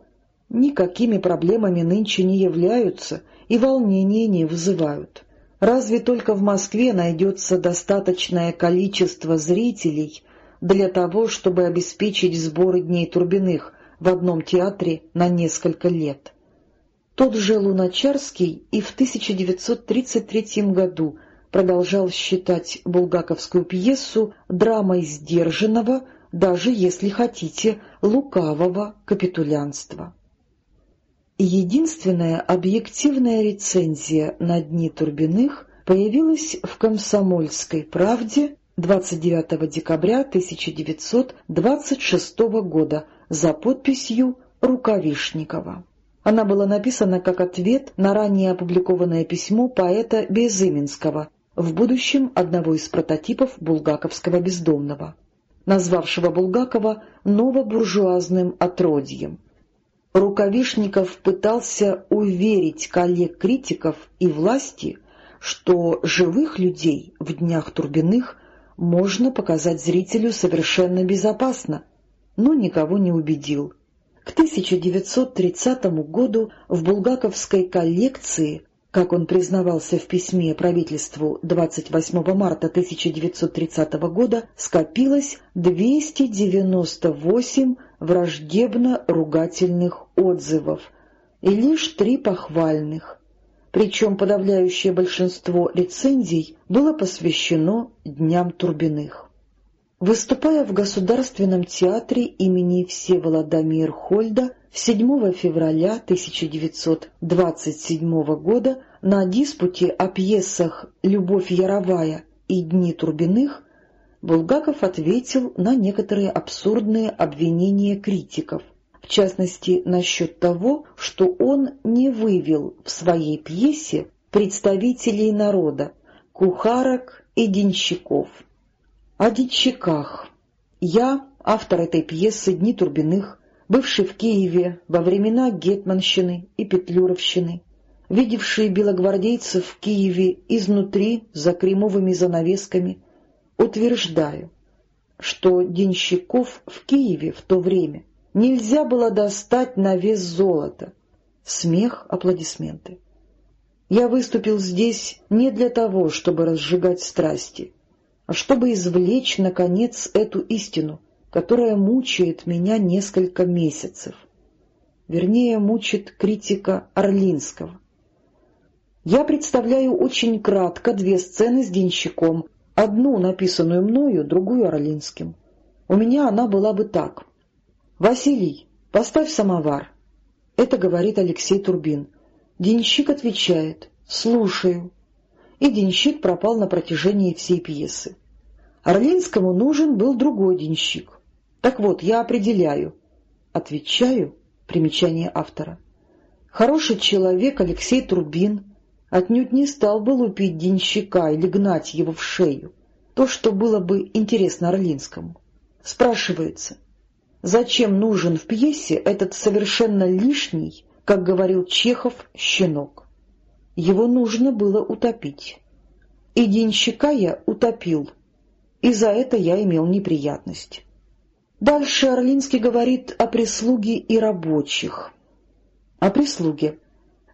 A: никакими проблемами нынче не являются и волнения не вызывают. Разве только в Москве найдется достаточное количество зрителей для того, чтобы обеспечить сборы Дней Турбиных в одном театре на несколько лет. Тот же Луначарский и в 1933 году продолжал считать булгаковскую пьесу драмой сдержанного, даже если хотите, лукавого капитулянства. Единственная объективная рецензия на «Дни Турбиных» появилась в «Комсомольской правде» 29 декабря 1926 года за подписью Рукавишникова. Она была написана как ответ на ранее опубликованное письмо поэта Безыменского, в будущем одного из прототипов булгаковского бездомного, назвавшего Булгакова новобуржуазным отродьем. Рукавишников пытался уверить коллег-критиков и власти, что живых людей в днях Турбиных можно показать зрителю совершенно безопасно, но никого не убедил. К 1930 году в булгаковской коллекции, как он признавался в письме правительству 28 марта 1930 года, скопилось 298 враждебно-ругательных отзывов и лишь три похвальных, причем подавляющее большинство рецензий было посвящено Дням Турбиных. Выступая в Государственном театре имени Всеволода Мирхольда 7 февраля 1927 года на диспуте о пьесах «Любовь Яровая» и «Дни Турбиных» Булгаков ответил на некоторые абсурдные обвинения критиков, в частности насчет того, что он не вывел в своей пьесе представителей народа, кухарок и денщиков. О Дичаках. Я, автор этой пьесы «Дни Турбиных», бывший в Киеве во времена Гетманщины и Петлюровщины, видевший белогвардейцев в Киеве изнутри за кремовыми занавесками, утверждаю, что денщиков в Киеве в то время нельзя было достать на вес золота. Смех, аплодисменты. Я выступил здесь не для того, чтобы разжигать страсти, чтобы извлечь, наконец, эту истину, которая мучает меня несколько месяцев. Вернее, мучит критика Орлинского. Я представляю очень кратко две сцены с денщиком, одну, написанную мною, другую Орлинским. У меня она была бы так. «Василий, поставь самовар». Это говорит Алексей Турбин. Денщик отвечает «Слушаю» и денщик пропал на протяжении всей пьесы. Орлинскому нужен был другой денщик. Так вот, я определяю. Отвечаю, примечание автора. Хороший человек Алексей Трубин отнюдь не стал бы лупить денщика или гнать его в шею, то, что было бы интересно Орлинскому. Спрашивается, зачем нужен в пьесе этот совершенно лишний, как говорил Чехов, щенок? Его нужно было утопить. И денщика я утопил, и за это я имел неприятность. Дальше Орлинский говорит о прислуге и рабочих. О прислуге.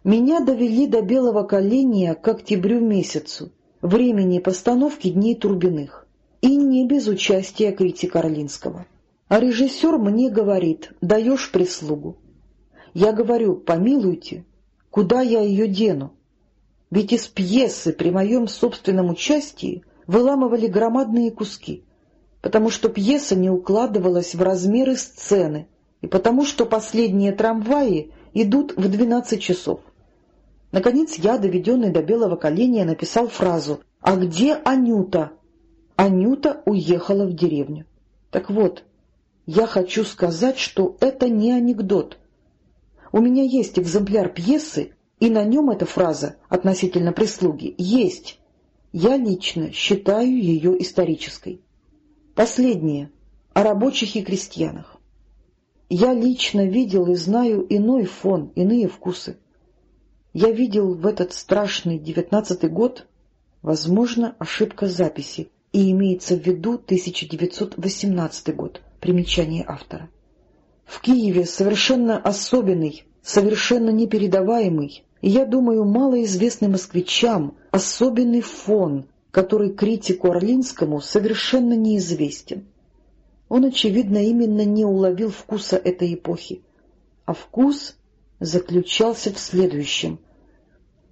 A: Меня довели до белого коленя к октябрю месяцу, времени постановки Дней Турбиных, и не без участия критика Орлинского. А режиссер мне говорит, даешь прислугу. Я говорю, помилуйте, куда я ее дену? Ведь из пьесы при моем собственном участии выламывали громадные куски, потому что пьеса не укладывалась в размеры сцены и потому что последние трамваи идут в двенадцать часов. Наконец я, доведенный до белого коленя, написал фразу «А где Анюта?» Анюта уехала в деревню. Так вот, я хочу сказать, что это не анекдот. У меня есть экземпляр пьесы, и на нем эта фраза относительно прислуги есть. Я лично считаю ее исторической. Последнее — о рабочих и крестьянах. Я лично видел и знаю иной фон, иные вкусы. я видел в этот страшный девятнадцатый год, возможно, ошибка записи, и имеется в виду 1918 год, примечание автора. В Киеве совершенно особенный, совершенно непередаваемый, я думаю, малоизвестный москвичам особенный фон, который критику Орлинскому совершенно неизвестен. Он, очевидно, именно не уловил вкуса этой эпохи. А вкус заключался в следующем.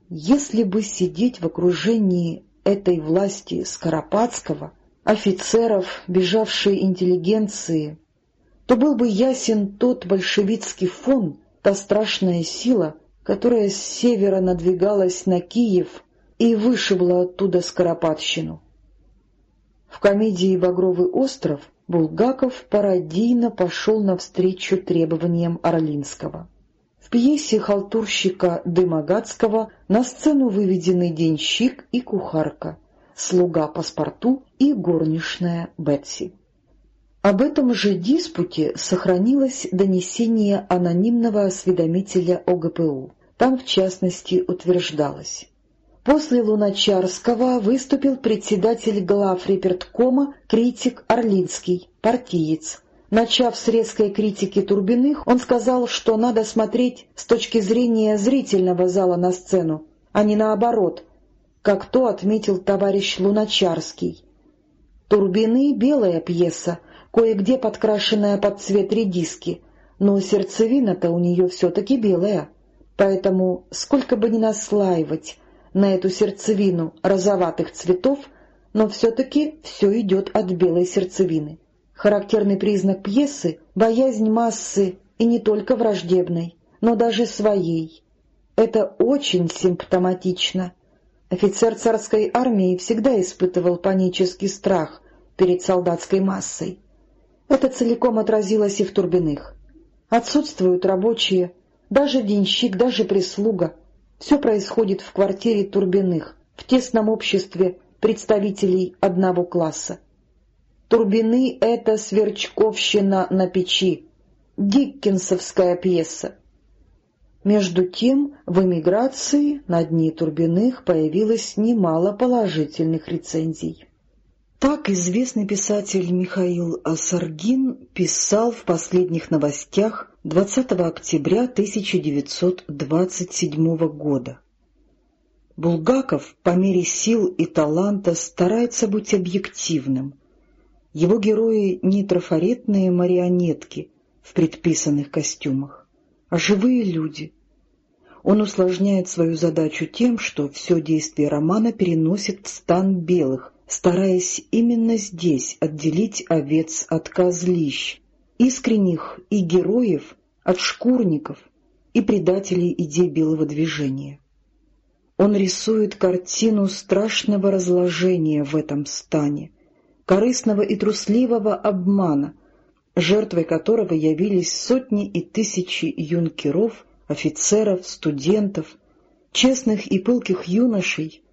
A: Если бы сидеть в окружении этой власти Скоропадского, офицеров, бежавшей интеллигенции, то был бы ясен тот большевистский фон, та страшная сила, которая с севера надвигалась на Киев и вышибла оттуда Скоропадщину. В комедии «Багровый остров» Булгаков пародийно пошел навстречу требованиям Орлинского. В пьесе халтурщика Дымогацкого на сцену выведены денщик и кухарка, слуга паспорту и горничная Бетси. Об этом же диспуте сохранилось донесение анонимного осведомителя ОГПУ. Там, в частности, утверждалось. После Луначарского выступил председатель глав реперткома, критик Орлинский, партиец, Начав с резкой критики Турбиных, он сказал, что надо смотреть с точки зрения зрительного зала на сцену, а не наоборот, как то отметил товарищ Луначарский. «Турбины» — белая пьеса, кое-где подкрашенная под цвет редиски, но сердцевина-то у нее все-таки белая, поэтому сколько бы ни наслаивать на эту сердцевину розоватых цветов, но все-таки все идет от белой сердцевины. Характерный признак пьесы — боязнь массы и не только враждебной, но даже своей. Это очень симптоматично. Офицер царской армии всегда испытывал панический страх перед солдатской массой. Это целиком отразилось и в Турбиных. Отсутствуют рабочие, даже денщик, даже прислуга. Все происходит в квартире Турбиных, в тесном обществе представителей одного класса. Турбины — это сверчковщина на печи, диккенсовская пьеса. Между тем, в эмиграции на дни Турбиных появилось немало положительных рецензий. Так известный писатель Михаил Саргин писал в последних новостях 20 октября 1927 года. Булгаков по мере сил и таланта старается быть объективным — его герои не трафаретные марионетки в предписанных костюмах, а живые люди. Он усложняет свою задачу тем, что все действие романа переносит в стан белых, стараясь именно здесь отделить овец от козлищ, искренних и героев от шкурников и предателей идей белого движения. Он рисует картину страшного разложения в этом стане, корыстного и трусливого обмана, жертвой которого явились сотни и тысячи юнкеров, офицеров, студентов, честных и пылких юношей,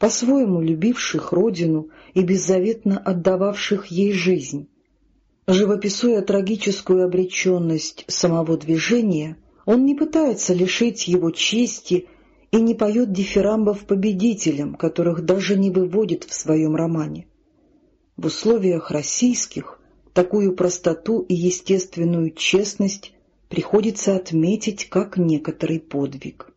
A: по-своему любивших родину и беззаветно отдававших ей жизнь. Живописуя трагическую обреченность самого движения, он не пытается лишить его чести и не поет дифирамбов победителям, которых даже не выводит в своем романе. В условиях российских такую простоту и естественную честность приходится отметить как некоторый подвиг.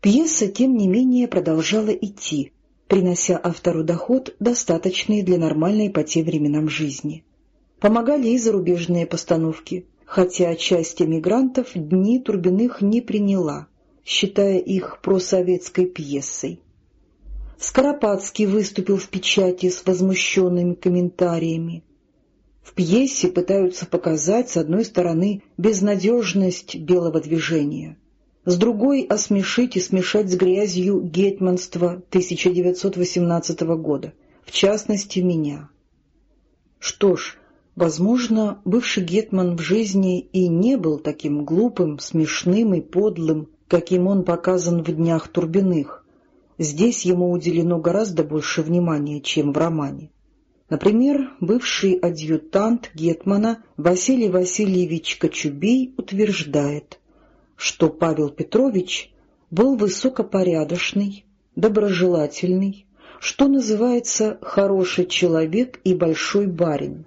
A: Пьеса, тем не менее, продолжала идти, принося автору доход, достаточный для нормальной по тем временам жизни. Помогали и зарубежные постановки, хотя часть эмигрантов дни Турбиных не приняла, считая их просоветской пьесой. Скоропадский выступил в печати с возмущенными комментариями. В пьесе пытаются показать, с одной стороны, безнадежность белого движения, с другой — осмешить и смешать с грязью гетманства 1918 года, в частности, меня. Что ж, возможно, бывший гетман в жизни и не был таким глупым, смешным и подлым, каким он показан в днях Турбиных, Здесь ему уделено гораздо больше внимания, чем в романе. Например, бывший адъютант Гетмана Василий Васильевич Кочубей утверждает, что Павел Петрович был высокопорядочный, доброжелательный, что называется «хороший человек и большой барин».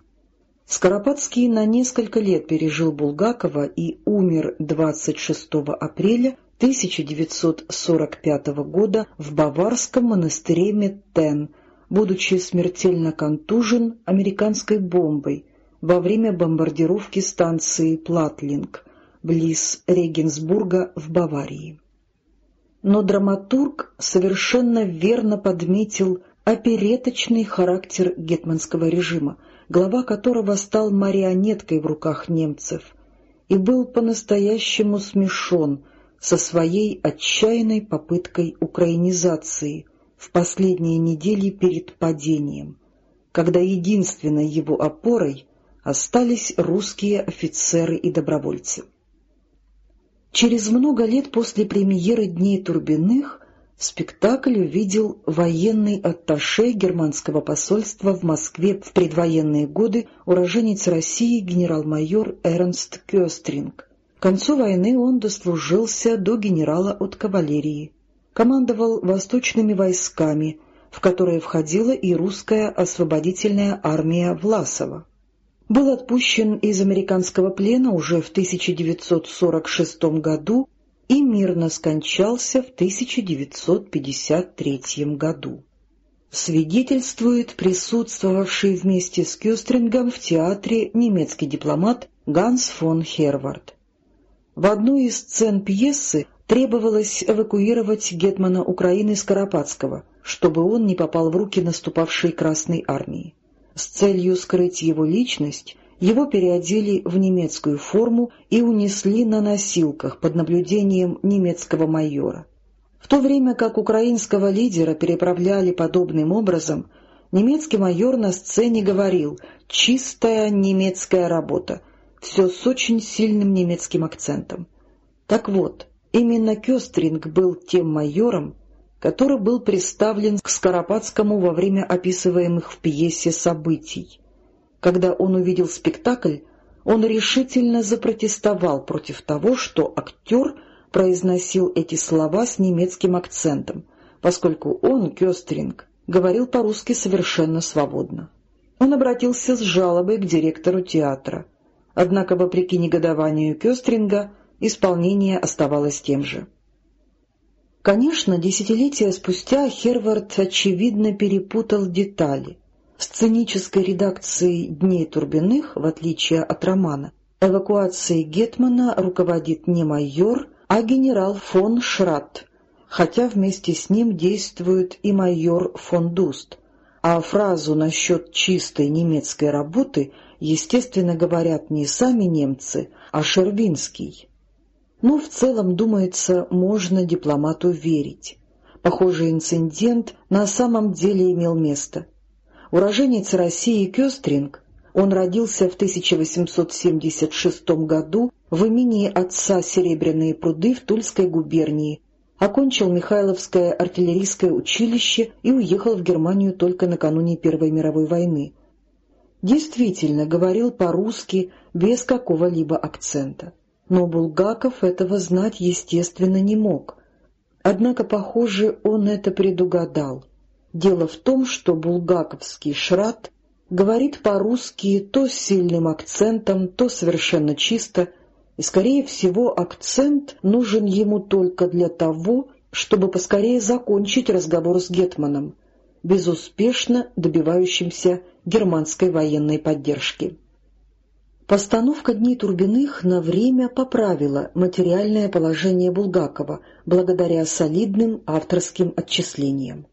A: Скоропадский на несколько лет пережил Булгакова и умер 26 апреля 1945 года в баварском монастыре Меттен, будучи смертельно контужен американской бомбой во время бомбардировки станции Платлинг близ Регенсбурга в Баварии. Но драматург совершенно верно подметил опереточный характер гетманского режима, глава которого стал марионеткой в руках немцев и был по-настоящему смешон со своей отчаянной попыткой украинизации в последние недели перед падением, когда единственной его опорой остались русские офицеры и добровольцы. Через много лет после премьеры «Дней Турбиных» спектакль увидел военный атташе германского посольства в Москве в предвоенные годы уроженец России генерал-майор Эрнст Кёстринг. К концу войны он дослужился до генерала от кавалерии. Командовал восточными войсками, в которые входила и русская освободительная армия Власова. Был отпущен из американского плена уже в 1946 году и мирно скончался в 1953 году. Свидетельствует присутствовавший вместе с Кюстрингом в театре немецкий дипломат Ганс фон Хервард. В одной из сцен пьесы требовалось эвакуировать гетмана Украины Скоропадского, чтобы он не попал в руки наступавшей Красной Армии. С целью скрыть его личность его переодели в немецкую форму и унесли на носилках под наблюдением немецкого майора. В то время как украинского лидера переправляли подобным образом, немецкий майор на сцене говорил «чистая немецкая работа», все с очень сильным немецким акцентом. Так вот, именно Кёстринг был тем майором, который был представлен к Скоропадскому во время описываемых в пьесе событий. Когда он увидел спектакль, он решительно запротестовал против того, что актер произносил эти слова с немецким акцентом, поскольку он, Кёстринг, говорил по-русски совершенно свободно. Он обратился с жалобой к директору театра. Однако, вопреки негодованию Кёстринга, исполнение оставалось тем же. Конечно, десятилетия спустя Хервард очевидно перепутал детали. Сценической редакции «Дней Турбиных», в отличие от романа, эвакуацией Гетмана руководит не майор, а генерал фон Шратт, хотя вместе с ним действует и майор фон Дуст, а фразу насчет чистой немецкой работы, естественно, говорят не сами немцы, а Шервинский. Но в целом, думается, можно дипломату верить. Похожий инцидент на самом деле имел место. Уроженец России Кёстринг, он родился в 1876 году в имении отца Серебряные пруды в Тульской губернии, окончил Михайловское артиллерийское училище и уехал в Германию только накануне Первой мировой войны. Действительно, говорил по-русски без какого-либо акцента. Но Булгаков этого знать, естественно, не мог. Однако, похоже, он это предугадал. Дело в том, что булгаковский шрат говорит по-русски то с сильным акцентом, то совершенно чисто, и, скорее всего, акцент нужен ему только для того, чтобы поскорее закончить разговор с Гетманом, безуспешно добивающимся германской военной поддержки. Постановка «Дней Турбиных» на время поправила материальное положение Булгакова благодаря солидным авторским отчислениям.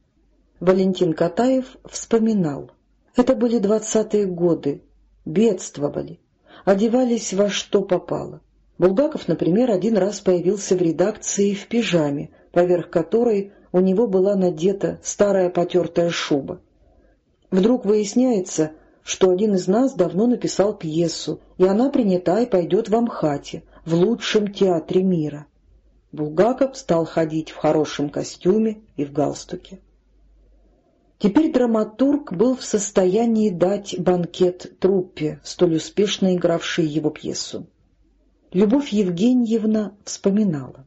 A: Валентин Катаев вспоминал. Это были двадцатые годы, бедствовали, одевались во что попало. Булгаков, например, один раз появился в редакции в пижаме, поверх которой у него была надета старая потертая шуба. Вдруг выясняется, что один из нас давно написал пьесу, и она принята и пойдет в Амхате, в лучшем театре мира. Булгаков стал ходить в хорошем костюме и в галстуке. Теперь драматург был в состоянии дать банкет труппе, столь успешно игравшей его пьесу. Любовь Евгеньевна вспоминала.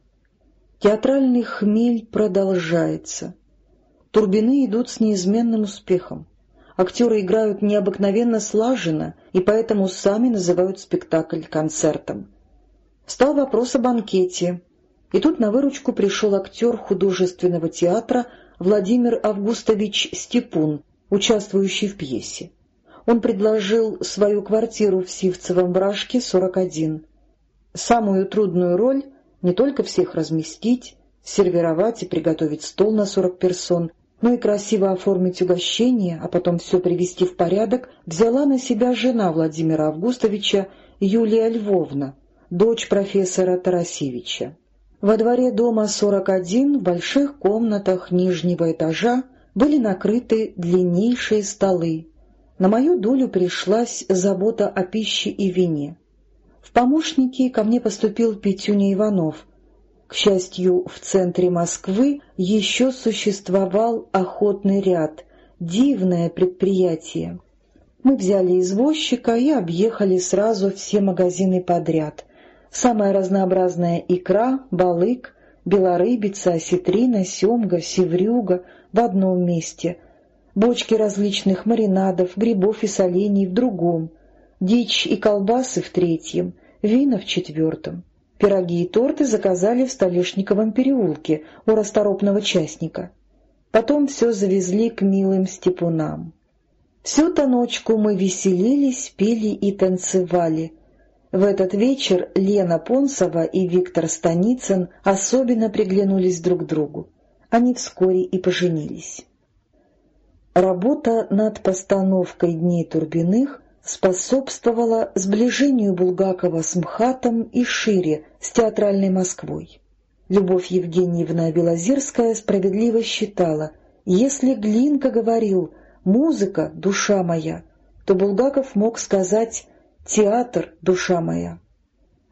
A: Театральный хмель продолжается. Турбины идут с неизменным успехом. Актеры играют необыкновенно слаженно и поэтому сами называют спектакль концертом. Стал вопрос о банкете, и тут на выручку пришел актер художественного театра Владимир Августович Степун, участвующий в пьесе. Он предложил свою квартиру в Сивцевом Брашке, 41. Самую трудную роль не только всех разместить, сервировать и приготовить стол на 40 персон, но и красиво оформить угощение, а потом все привести в порядок, взяла на себя жена Владимира Августовича Юлия Львовна, дочь профессора Тарасевича. Во дворе дома 41 в больших комнатах нижнего этажа были накрыты длиннейшие столы. На мою долю пришлась забота о пище и вине. В помощники ко мне поступил Петюня Иванов. К счастью, в центре Москвы еще существовал охотный ряд, дивное предприятие. Мы взяли извозчика и объехали сразу все магазины подряд. Самая разнообразная икра, балык, белорыбица, осетрина, семга, севрюга в одном месте, бочки различных маринадов, грибов и солений в другом — дичь и колбасы в третьем, вина в четвертом. Пироги и торты заказали в Столешниковом переулке у расторопного частника. Потом все завезли к милым степунам. Всю-то ночку мы веселились, пели и танцевали. В этот вечер Лена Понсова и Виктор Станицын особенно приглянулись друг другу. Они вскоре и поженились. Работа над постановкой «Дней Турбиных» способствовало сближению Булгакова с МХАТом и шире, с театральной Москвой. Любовь Евгеньевна Белозерская справедливо считала, если Глинка говорил «музыка — душа моя», то Булгаков мог сказать «театр — душа моя».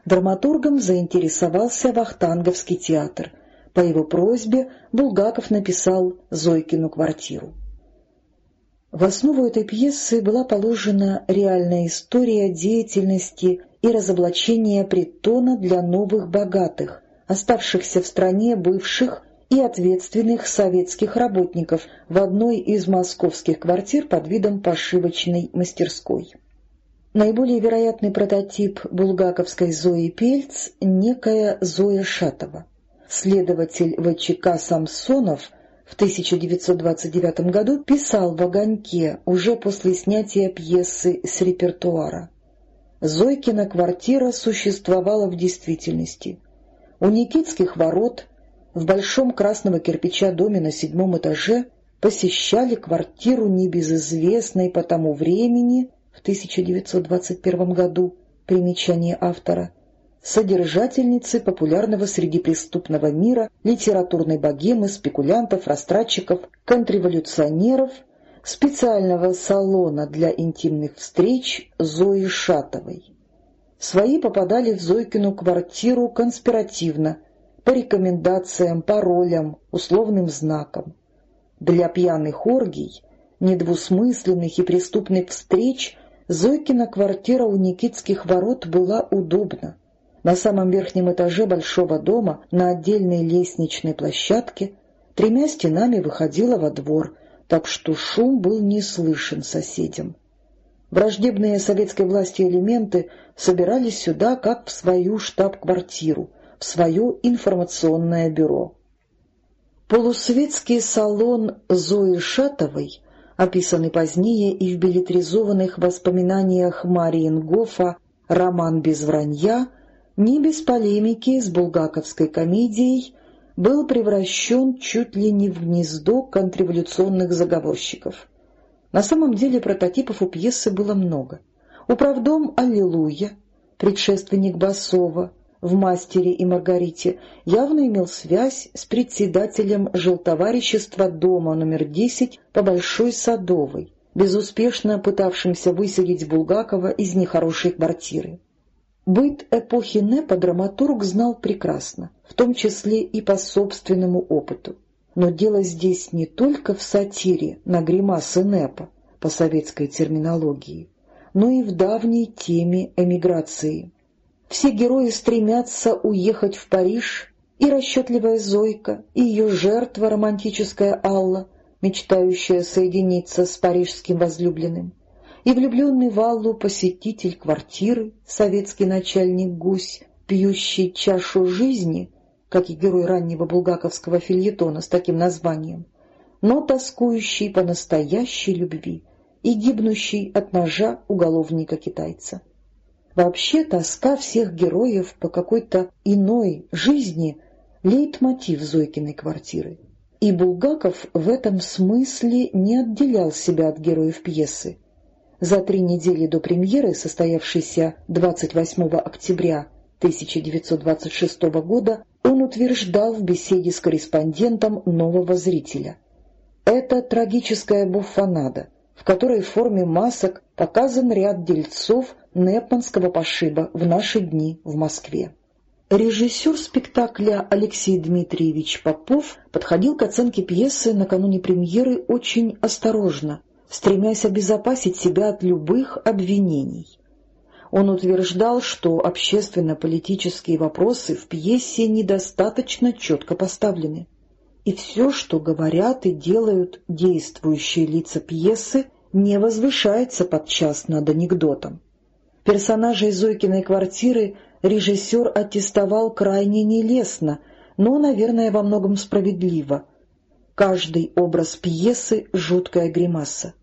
A: Драматургом заинтересовался Вахтанговский театр. По его просьбе Булгаков написал Зойкину квартиру. В основу этой пьесы была положена реальная история деятельности и разоблачения притона для новых богатых, оставшихся в стране бывших и ответственных советских работников в одной из московских квартир под видом пошивочной мастерской. Наиболее вероятный прототип булгаковской Зои Пельц — некая Зоя Шатова. Следователь ВЧК Самсонов — в 1929 году писал в «Огоньке» уже после снятия пьесы с репертуара. Зойкина квартира существовала в действительности. У Никитских ворот в большом красного кирпича доме на седьмом этаже посещали квартиру небезызвестной по тому времени, в 1921 году, примечание автора, содержательницы популярного среди преступного мира, литературной богемы, спекулянтов, растратчиков, контрреволюционеров, специального салона для интимных встреч Зои Шатовой. Свои попадали в Зойкину квартиру конспиративно, по рекомендациям, паролям, условным знакам. Для пьяных оргий, недвусмысленных и преступных встреч Зойкина квартира у Никитских ворот была удобна. На самом верхнем этаже большого дома, на отдельной лестничной площадке, тремя стенами выходила во двор, так что шум был не слышен соседям. Враждебные советской власти элементы собирались сюда как в свою штаб-квартиру, в свое информационное бюро. Полусветский салон Зои Шатовой, описанный позднее и в билетризованных воспоминаниях Мариенгофа «Роман без вранья», не без полемики с булгаковской комедией был превращен чуть ли не в гнездо контрреволюционных заговорщиков. На самом деле прототипов у пьесы было много. Управдом «Аллилуйя», предшественник Басова, в «Мастере и Маргарите» явно имел связь с председателем жилтоварищества дома номер 10 по Большой Садовой, безуспешно пытавшимся выселить Булгакова из нехорошей квартиры. Быт эпохи НЭПа драматург знал прекрасно, в том числе и по собственному опыту. Но дело здесь не только в сатире на гримасы НЭПа, по советской терминологии, но и в давней теме эмиграции. Все герои стремятся уехать в Париж и расчетливая Зойка, и ее жертва романтическая Алла, мечтающая соединиться с парижским возлюбленным, и влюбленный в Аллу посетитель квартиры, советский начальник Гусь, пьющий чашу жизни, как и герой раннего булгаковского фильетона с таким названием, но тоскующий по настоящей любви и гибнущий от ножа уголовника-китайца. Вообще тоска всех героев по какой-то иной жизни — лейтмотив Зойкиной квартиры. И Булгаков в этом смысле не отделял себя от героев пьесы. За три недели до премьеры, состоявшейся 28 октября 1926 года, он утверждал в беседе с корреспондентом нового зрителя. Это трагическая буфонада, в которой в форме масок показан ряд дельцов Непманского пошиба в наши дни в Москве. Режиссер спектакля Алексей Дмитриевич Попов подходил к оценке пьесы накануне премьеры очень осторожно, стремясь обезопасить себя от любых обвинений. Он утверждал, что общественно-политические вопросы в пьесе недостаточно четко поставлены, и все, что говорят и делают действующие лица пьесы, не возвышается подчас над анекдотом. Персонажей Зойкиной квартиры режиссер аттестовал крайне нелестно, но, наверное, во многом справедливо. Каждый образ пьесы — жуткая гримаса.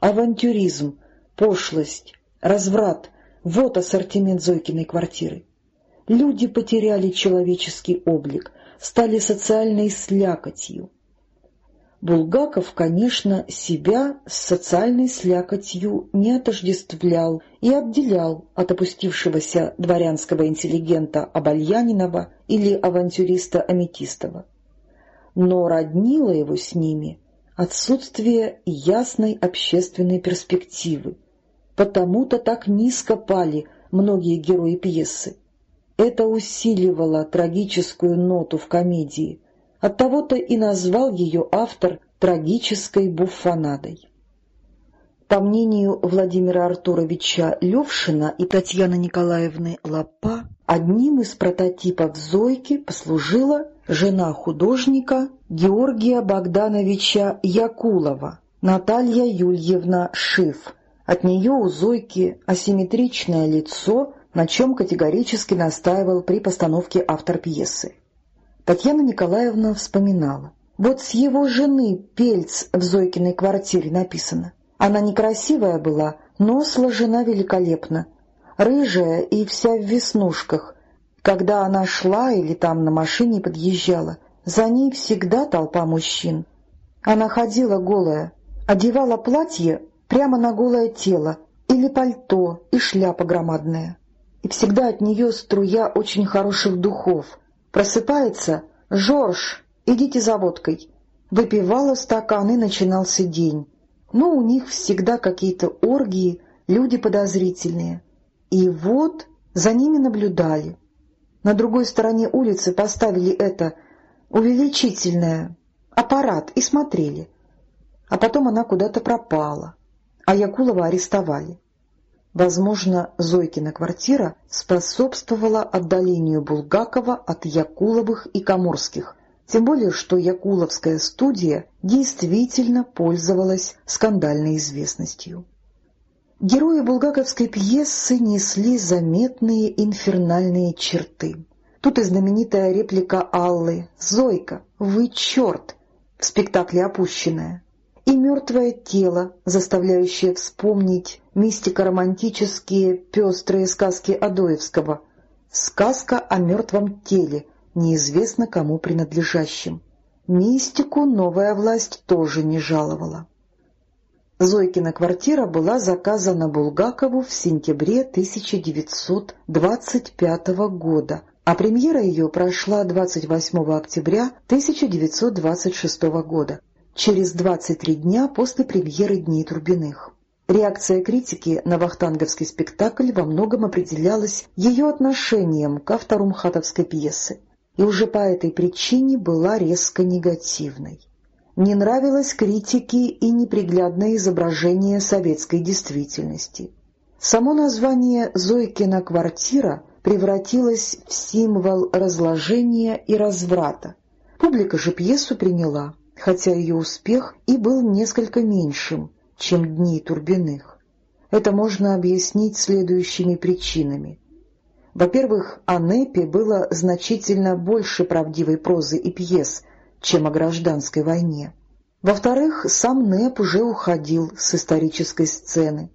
A: Авантюризм, пошлость, разврат — вот ассортимент Зойкиной квартиры. Люди потеряли человеческий облик, стали социальной слякотью. Булгаков, конечно, себя с социальной слякотью не отождествлял и отделял от опустившегося дворянского интеллигента Обальянинова или авантюриста Аметистова. Но роднило его с ними отсутствие ясной общественной перспективы, потому-то так низко пали многие герои пьесы. Это усиливало трагическую ноту в комедии — Оттого-то и назвал ее автор трагической буфонадой. По мнению Владимира Артуровича Левшина и Татьяны Николаевны Лапа, одним из прототипов Зойки послужила жена художника Георгия Богдановича Якулова, Наталья Юльевна Шиф. От нее у Зойки асимметричное лицо, на чем категорически настаивал при постановке автор пьесы. Татьяна Николаевна вспоминала. Вот с его жены пельц в Зойкиной квартире написано. Она некрасивая была, но сложена великолепно, рыжая и вся в веснушках. Когда она шла или там на машине подъезжала, за ней всегда толпа мужчин. Она ходила голая, одевала платье прямо на голое тело, или пальто, и шляпа громадная. И всегда от нее струя очень хороших духов — Просыпается «Жорж, идите за водкой». Выпивала стакан, и начинался день. Но у них всегда какие-то оргии, люди подозрительные. И вот за ними наблюдали. На другой стороне улицы поставили это увеличительное аппарат и смотрели. А потом она куда-то пропала, а Якулова арестовали. Возможно, Зойкина квартира способствовала отдалению Булгакова от Якуловых и Каморских, тем более что Якуловская студия действительно пользовалась скандальной известностью. Герои булгаковской пьесы несли заметные инфернальные черты. Тут и знаменитая реплика Аллы «Зойка, вы черт!» в спектакле «Опущенная» и мертвое тело, заставляющее вспомнить мистико-романтические пестрые сказки Адоевского. Сказка о мертвом теле, неизвестно кому принадлежащем. Мистику новая власть тоже не жаловала. Зойкина квартира была заказана Булгакову в сентябре 1925 года, а премьера ее прошла 28 октября 1926 года через 23 дня после премьеры «Дней Турбиных». Реакция критики на вахтанговский спектакль во многом определялась ее отношением к автору мхатовской пьесы, и уже по этой причине была резко негативной. Не нравилось критике и неприглядное изображение советской действительности. Само название «Зойкина квартира» превратилась в символ разложения и разврата. Публика же пьесу приняла, хотя ее успех и был несколько меньшим, чем «Дни Турбиных». Это можно объяснить следующими причинами. Во-первых, о Непе было значительно больше правдивой прозы и пьес, чем о гражданской войне. Во-вторых, сам Неп уже уходил с исторической сцены.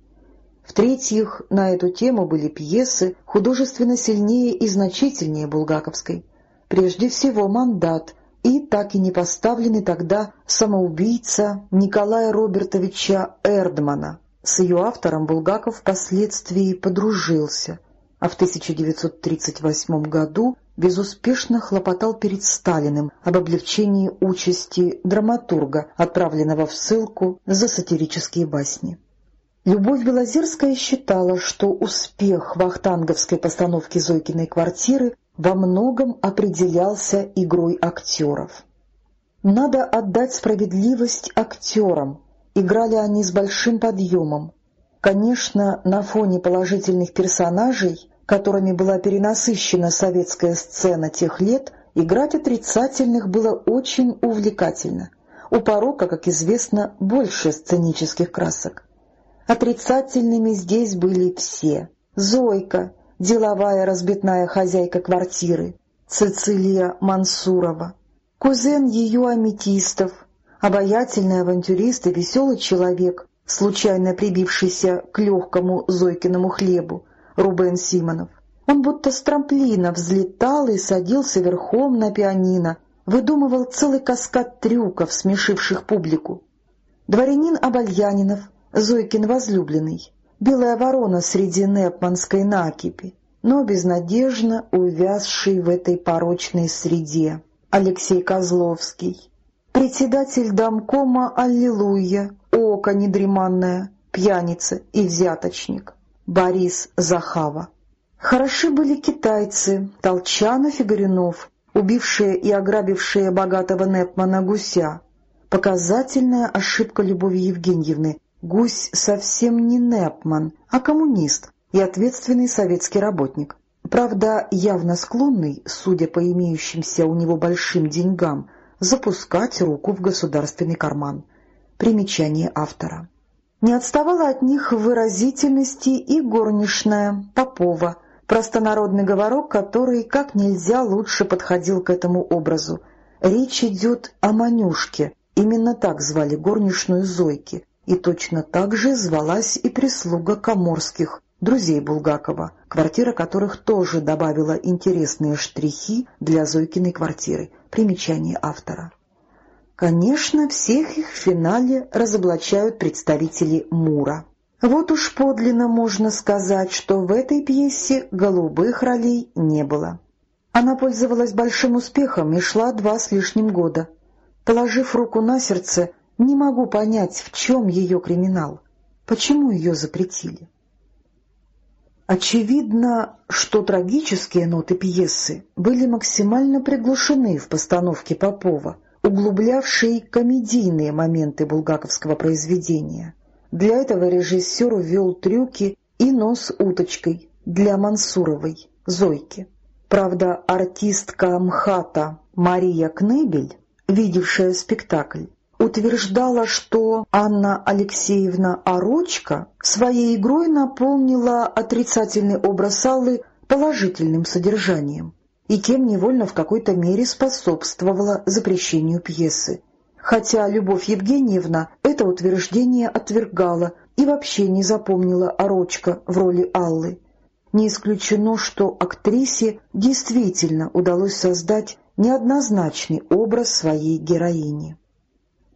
A: В-третьих, на эту тему были пьесы, художественно сильнее и значительнее булгаковской. Прежде всего «Мандат» и так и не поставленный тогда «Самоубийца» Николая Робертовича Эрдмана. С ее автором Булгаков впоследствии подружился, а в 1938 году безуспешно хлопотал перед Сталиным об облегчении участи драматурга, отправленного в ссылку за сатирические басни. Любовь Белозерская считала, что успех вахтанговской постановки Зойкиной квартиры во многом определялся игрой актеров. Надо отдать справедливость актерам, играли они с большим подъемом. Конечно, на фоне положительных персонажей, которыми была перенасыщена советская сцена тех лет, играть отрицательных было очень увлекательно. У порока, как известно, больше сценических красок. Отрицательными здесь были все. Зойка, деловая разбитная хозяйка квартиры, Цицилия Мансурова, кузен ее аметистов, обаятельный авантюрист и веселый человек, случайно прибившийся к легкому Зойкиному хлебу, Рубен Симонов. Он будто с трамплина взлетал и садился верхом на пианино, выдумывал целый каскад трюков, смешивших публику. Дворянин Абальянинов, Зойкин возлюбленный, белая ворона среди непманской накипи, но безнадежно увязший в этой порочной среде. Алексей Козловский, председатель домкома «Аллилуйя», око недреманное, пьяница и взяточник, Борис Захава. Хороши были китайцы, Толчанов и Горюнов, убившие и ограбившие богатого Непмана гуся. Показательная ошибка Любови Евгеньевны, Гусь совсем не Непман, а коммунист и ответственный советский работник. Правда, явно склонный, судя по имеющимся у него большим деньгам, запускать руку в государственный карман. Примечание автора. Не отставала от них выразительности и горничная Попова, простонародный говорок, который как нельзя лучше подходил к этому образу. Речь идет о Манюшке, именно так звали горничную Зойки, и точно так же звалась и прислуга Коморских, друзей Булгакова, квартира которых тоже добавила интересные штрихи для Зойкиной квартиры. Примечание автора. Конечно, всех их в финале разоблачают представители Мура. Вот уж подлинно можно сказать, что в этой пьесе голубых ролей не было. Она пользовалась большим успехом и шла два с лишним года. Положив руку на сердце, не могу понять, в чем ее криминал. Почему ее запретили? Очевидно, что трагические ноты пьесы были максимально приглушены в постановке Попова, углублявшей комедийные моменты булгаковского произведения. Для этого режиссер ввел трюки и нос уточкой для Мансуровой, Зойки. Правда, артистка МХАТа Мария Кнебель, видевшая спектакль, утверждала, что Анна Алексеевна Орочка своей игрой наполнила отрицательный образ Аллы положительным содержанием и тем невольно в какой-то мере способствовала запрещению пьесы. Хотя Любовь Евгеньевна это утверждение отвергала и вообще не запомнила Орочка в роли Аллы. Не исключено, что актрисе действительно удалось создать неоднозначный образ своей героини.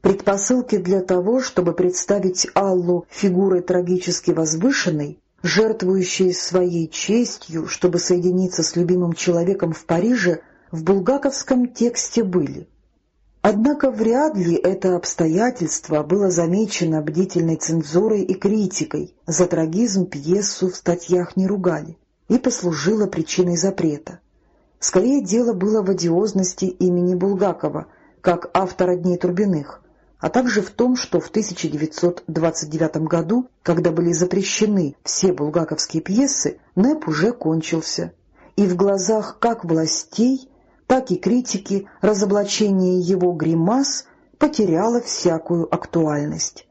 A: Предпосылки для того, чтобы представить Аллу фигурой трагически возвышенной, жертвующей своей честью, чтобы соединиться с любимым человеком в Париже, в булгаковском тексте были. Однако вряд ли это обстоятельство было замечено бдительной цензурой и критикой, за трагизм пьесу в статьях не ругали, и послужило причиной запрета. Скорее дело было в одиозности имени Булгакова, как автора «Дней Турбиных», а также в том, что в 1929 году, когда были запрещены все булгаковские пьесы, НЭП уже кончился, и в глазах как властей, так и критики разоблачение его гримас потеряло всякую актуальность.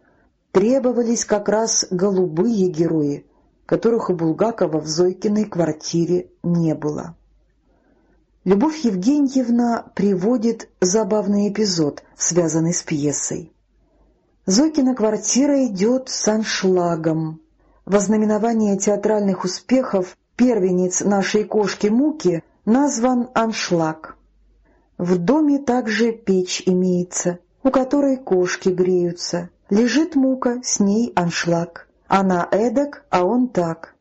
A: Требовались как раз голубые герои, которых у Булгакова в Зойкиной квартире не было. Любовь Евгеньевна приводит забавный эпизод, связанный с пьесой. Зойкина квартира идет с аншлагом. Во знаменование театральных успехов первенец нашей кошки Муки назван аншлаг. В доме также печь имеется, у которой кошки греются. Лежит Мука, с ней аншлаг. Она эдак, а он так.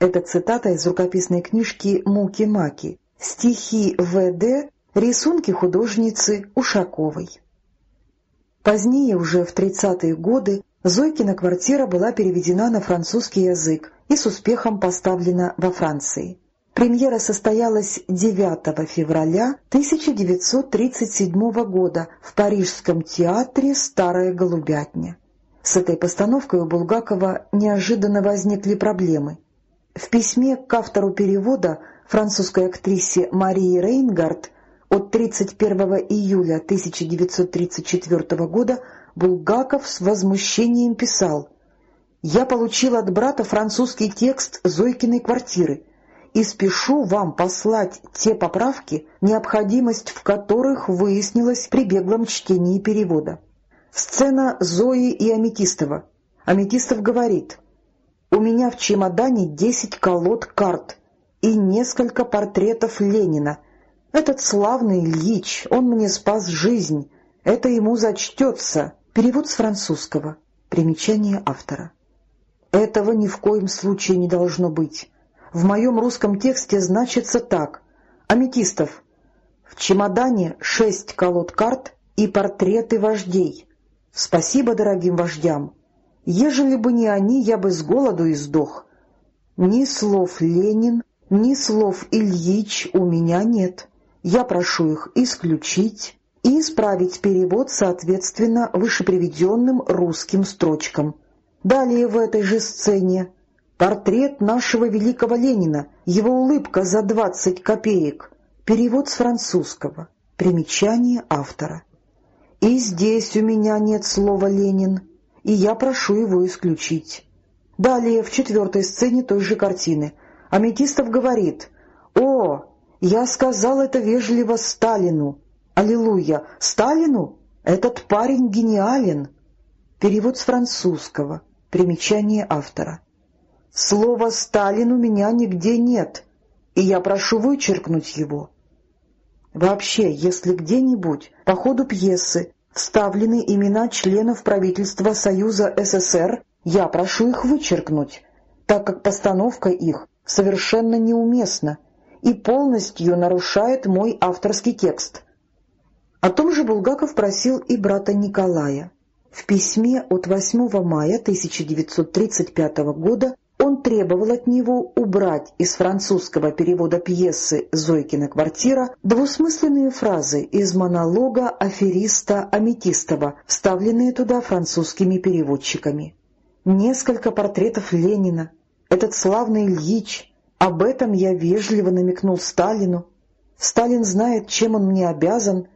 A: Это цитата из рукописной книжки «Муки-маки», стихи В.Д., рисунки художницы Ушаковой. Позднее, уже в 30-е годы, Зойкина квартира была переведена на французский язык и с успехом поставлена во Франции. Премьера состоялась 9 февраля 1937 года в Парижском театре «Старая голубятня». С этой постановкой у Булгакова неожиданно возникли проблемы. В письме к автору перевода, французской актрисе Марии Рейнгард, от 31 июля 1934 года Булгаков с возмущением писал «Я получил от брата французский текст Зойкиной квартиры и спешу вам послать те поправки, необходимость в которых выяснилась при беглом чтении перевода. Сцена Зои и Аметистова. Аметистов говорит «У меня в чемодане десять колод карт и несколько портретов Ленина. Этот славный Ильич, он мне спас жизнь, это ему зачтется». Перевод с французского. Примечание автора. Этого ни в коем случае не должно быть. В моем русском тексте значится так. Аметистов. В чемодане шесть колод карт и портреты вождей. Спасибо дорогим вождям. Ежели бы не они, я бы с голоду и сдох. Ни слов Ленин, ни слов Ильич у меня нет. Я прошу их исключить и исправить перевод соответственно вышеприведенным русским строчкам. Далее в этой же сцене Портрет нашего великого Ленина, его улыбка за двадцать копеек. Перевод с французского. Примечание автора. И здесь у меня нет слова «Ленин», и я прошу его исключить. Далее, в четвертой сцене той же картины, Аметистов говорит «О, я сказал это вежливо Сталину! Аллилуйя! Сталину? Этот парень гениален!» Перевод с французского. Примечание автора. Слова «Сталин» у меня нигде нет, и я прошу вычеркнуть его. Вообще, если где-нибудь по ходу пьесы вставлены имена членов правительства Союза СССР, я прошу их вычеркнуть, так как постановка их совершенно неуместна и полностью нарушает мой авторский текст. О том же Булгаков просил и брата Николая. В письме от 8 мая 1935 года он требовал от него убрать из французского перевода пьесы «Зойкина квартира» двусмысленные фразы из монолога афериста Аметистова, вставленные туда французскими переводчиками. Несколько портретов Ленина, этот славный Ильич, об этом я вежливо намекнул Сталину. Сталин знает, чем он мне обязан,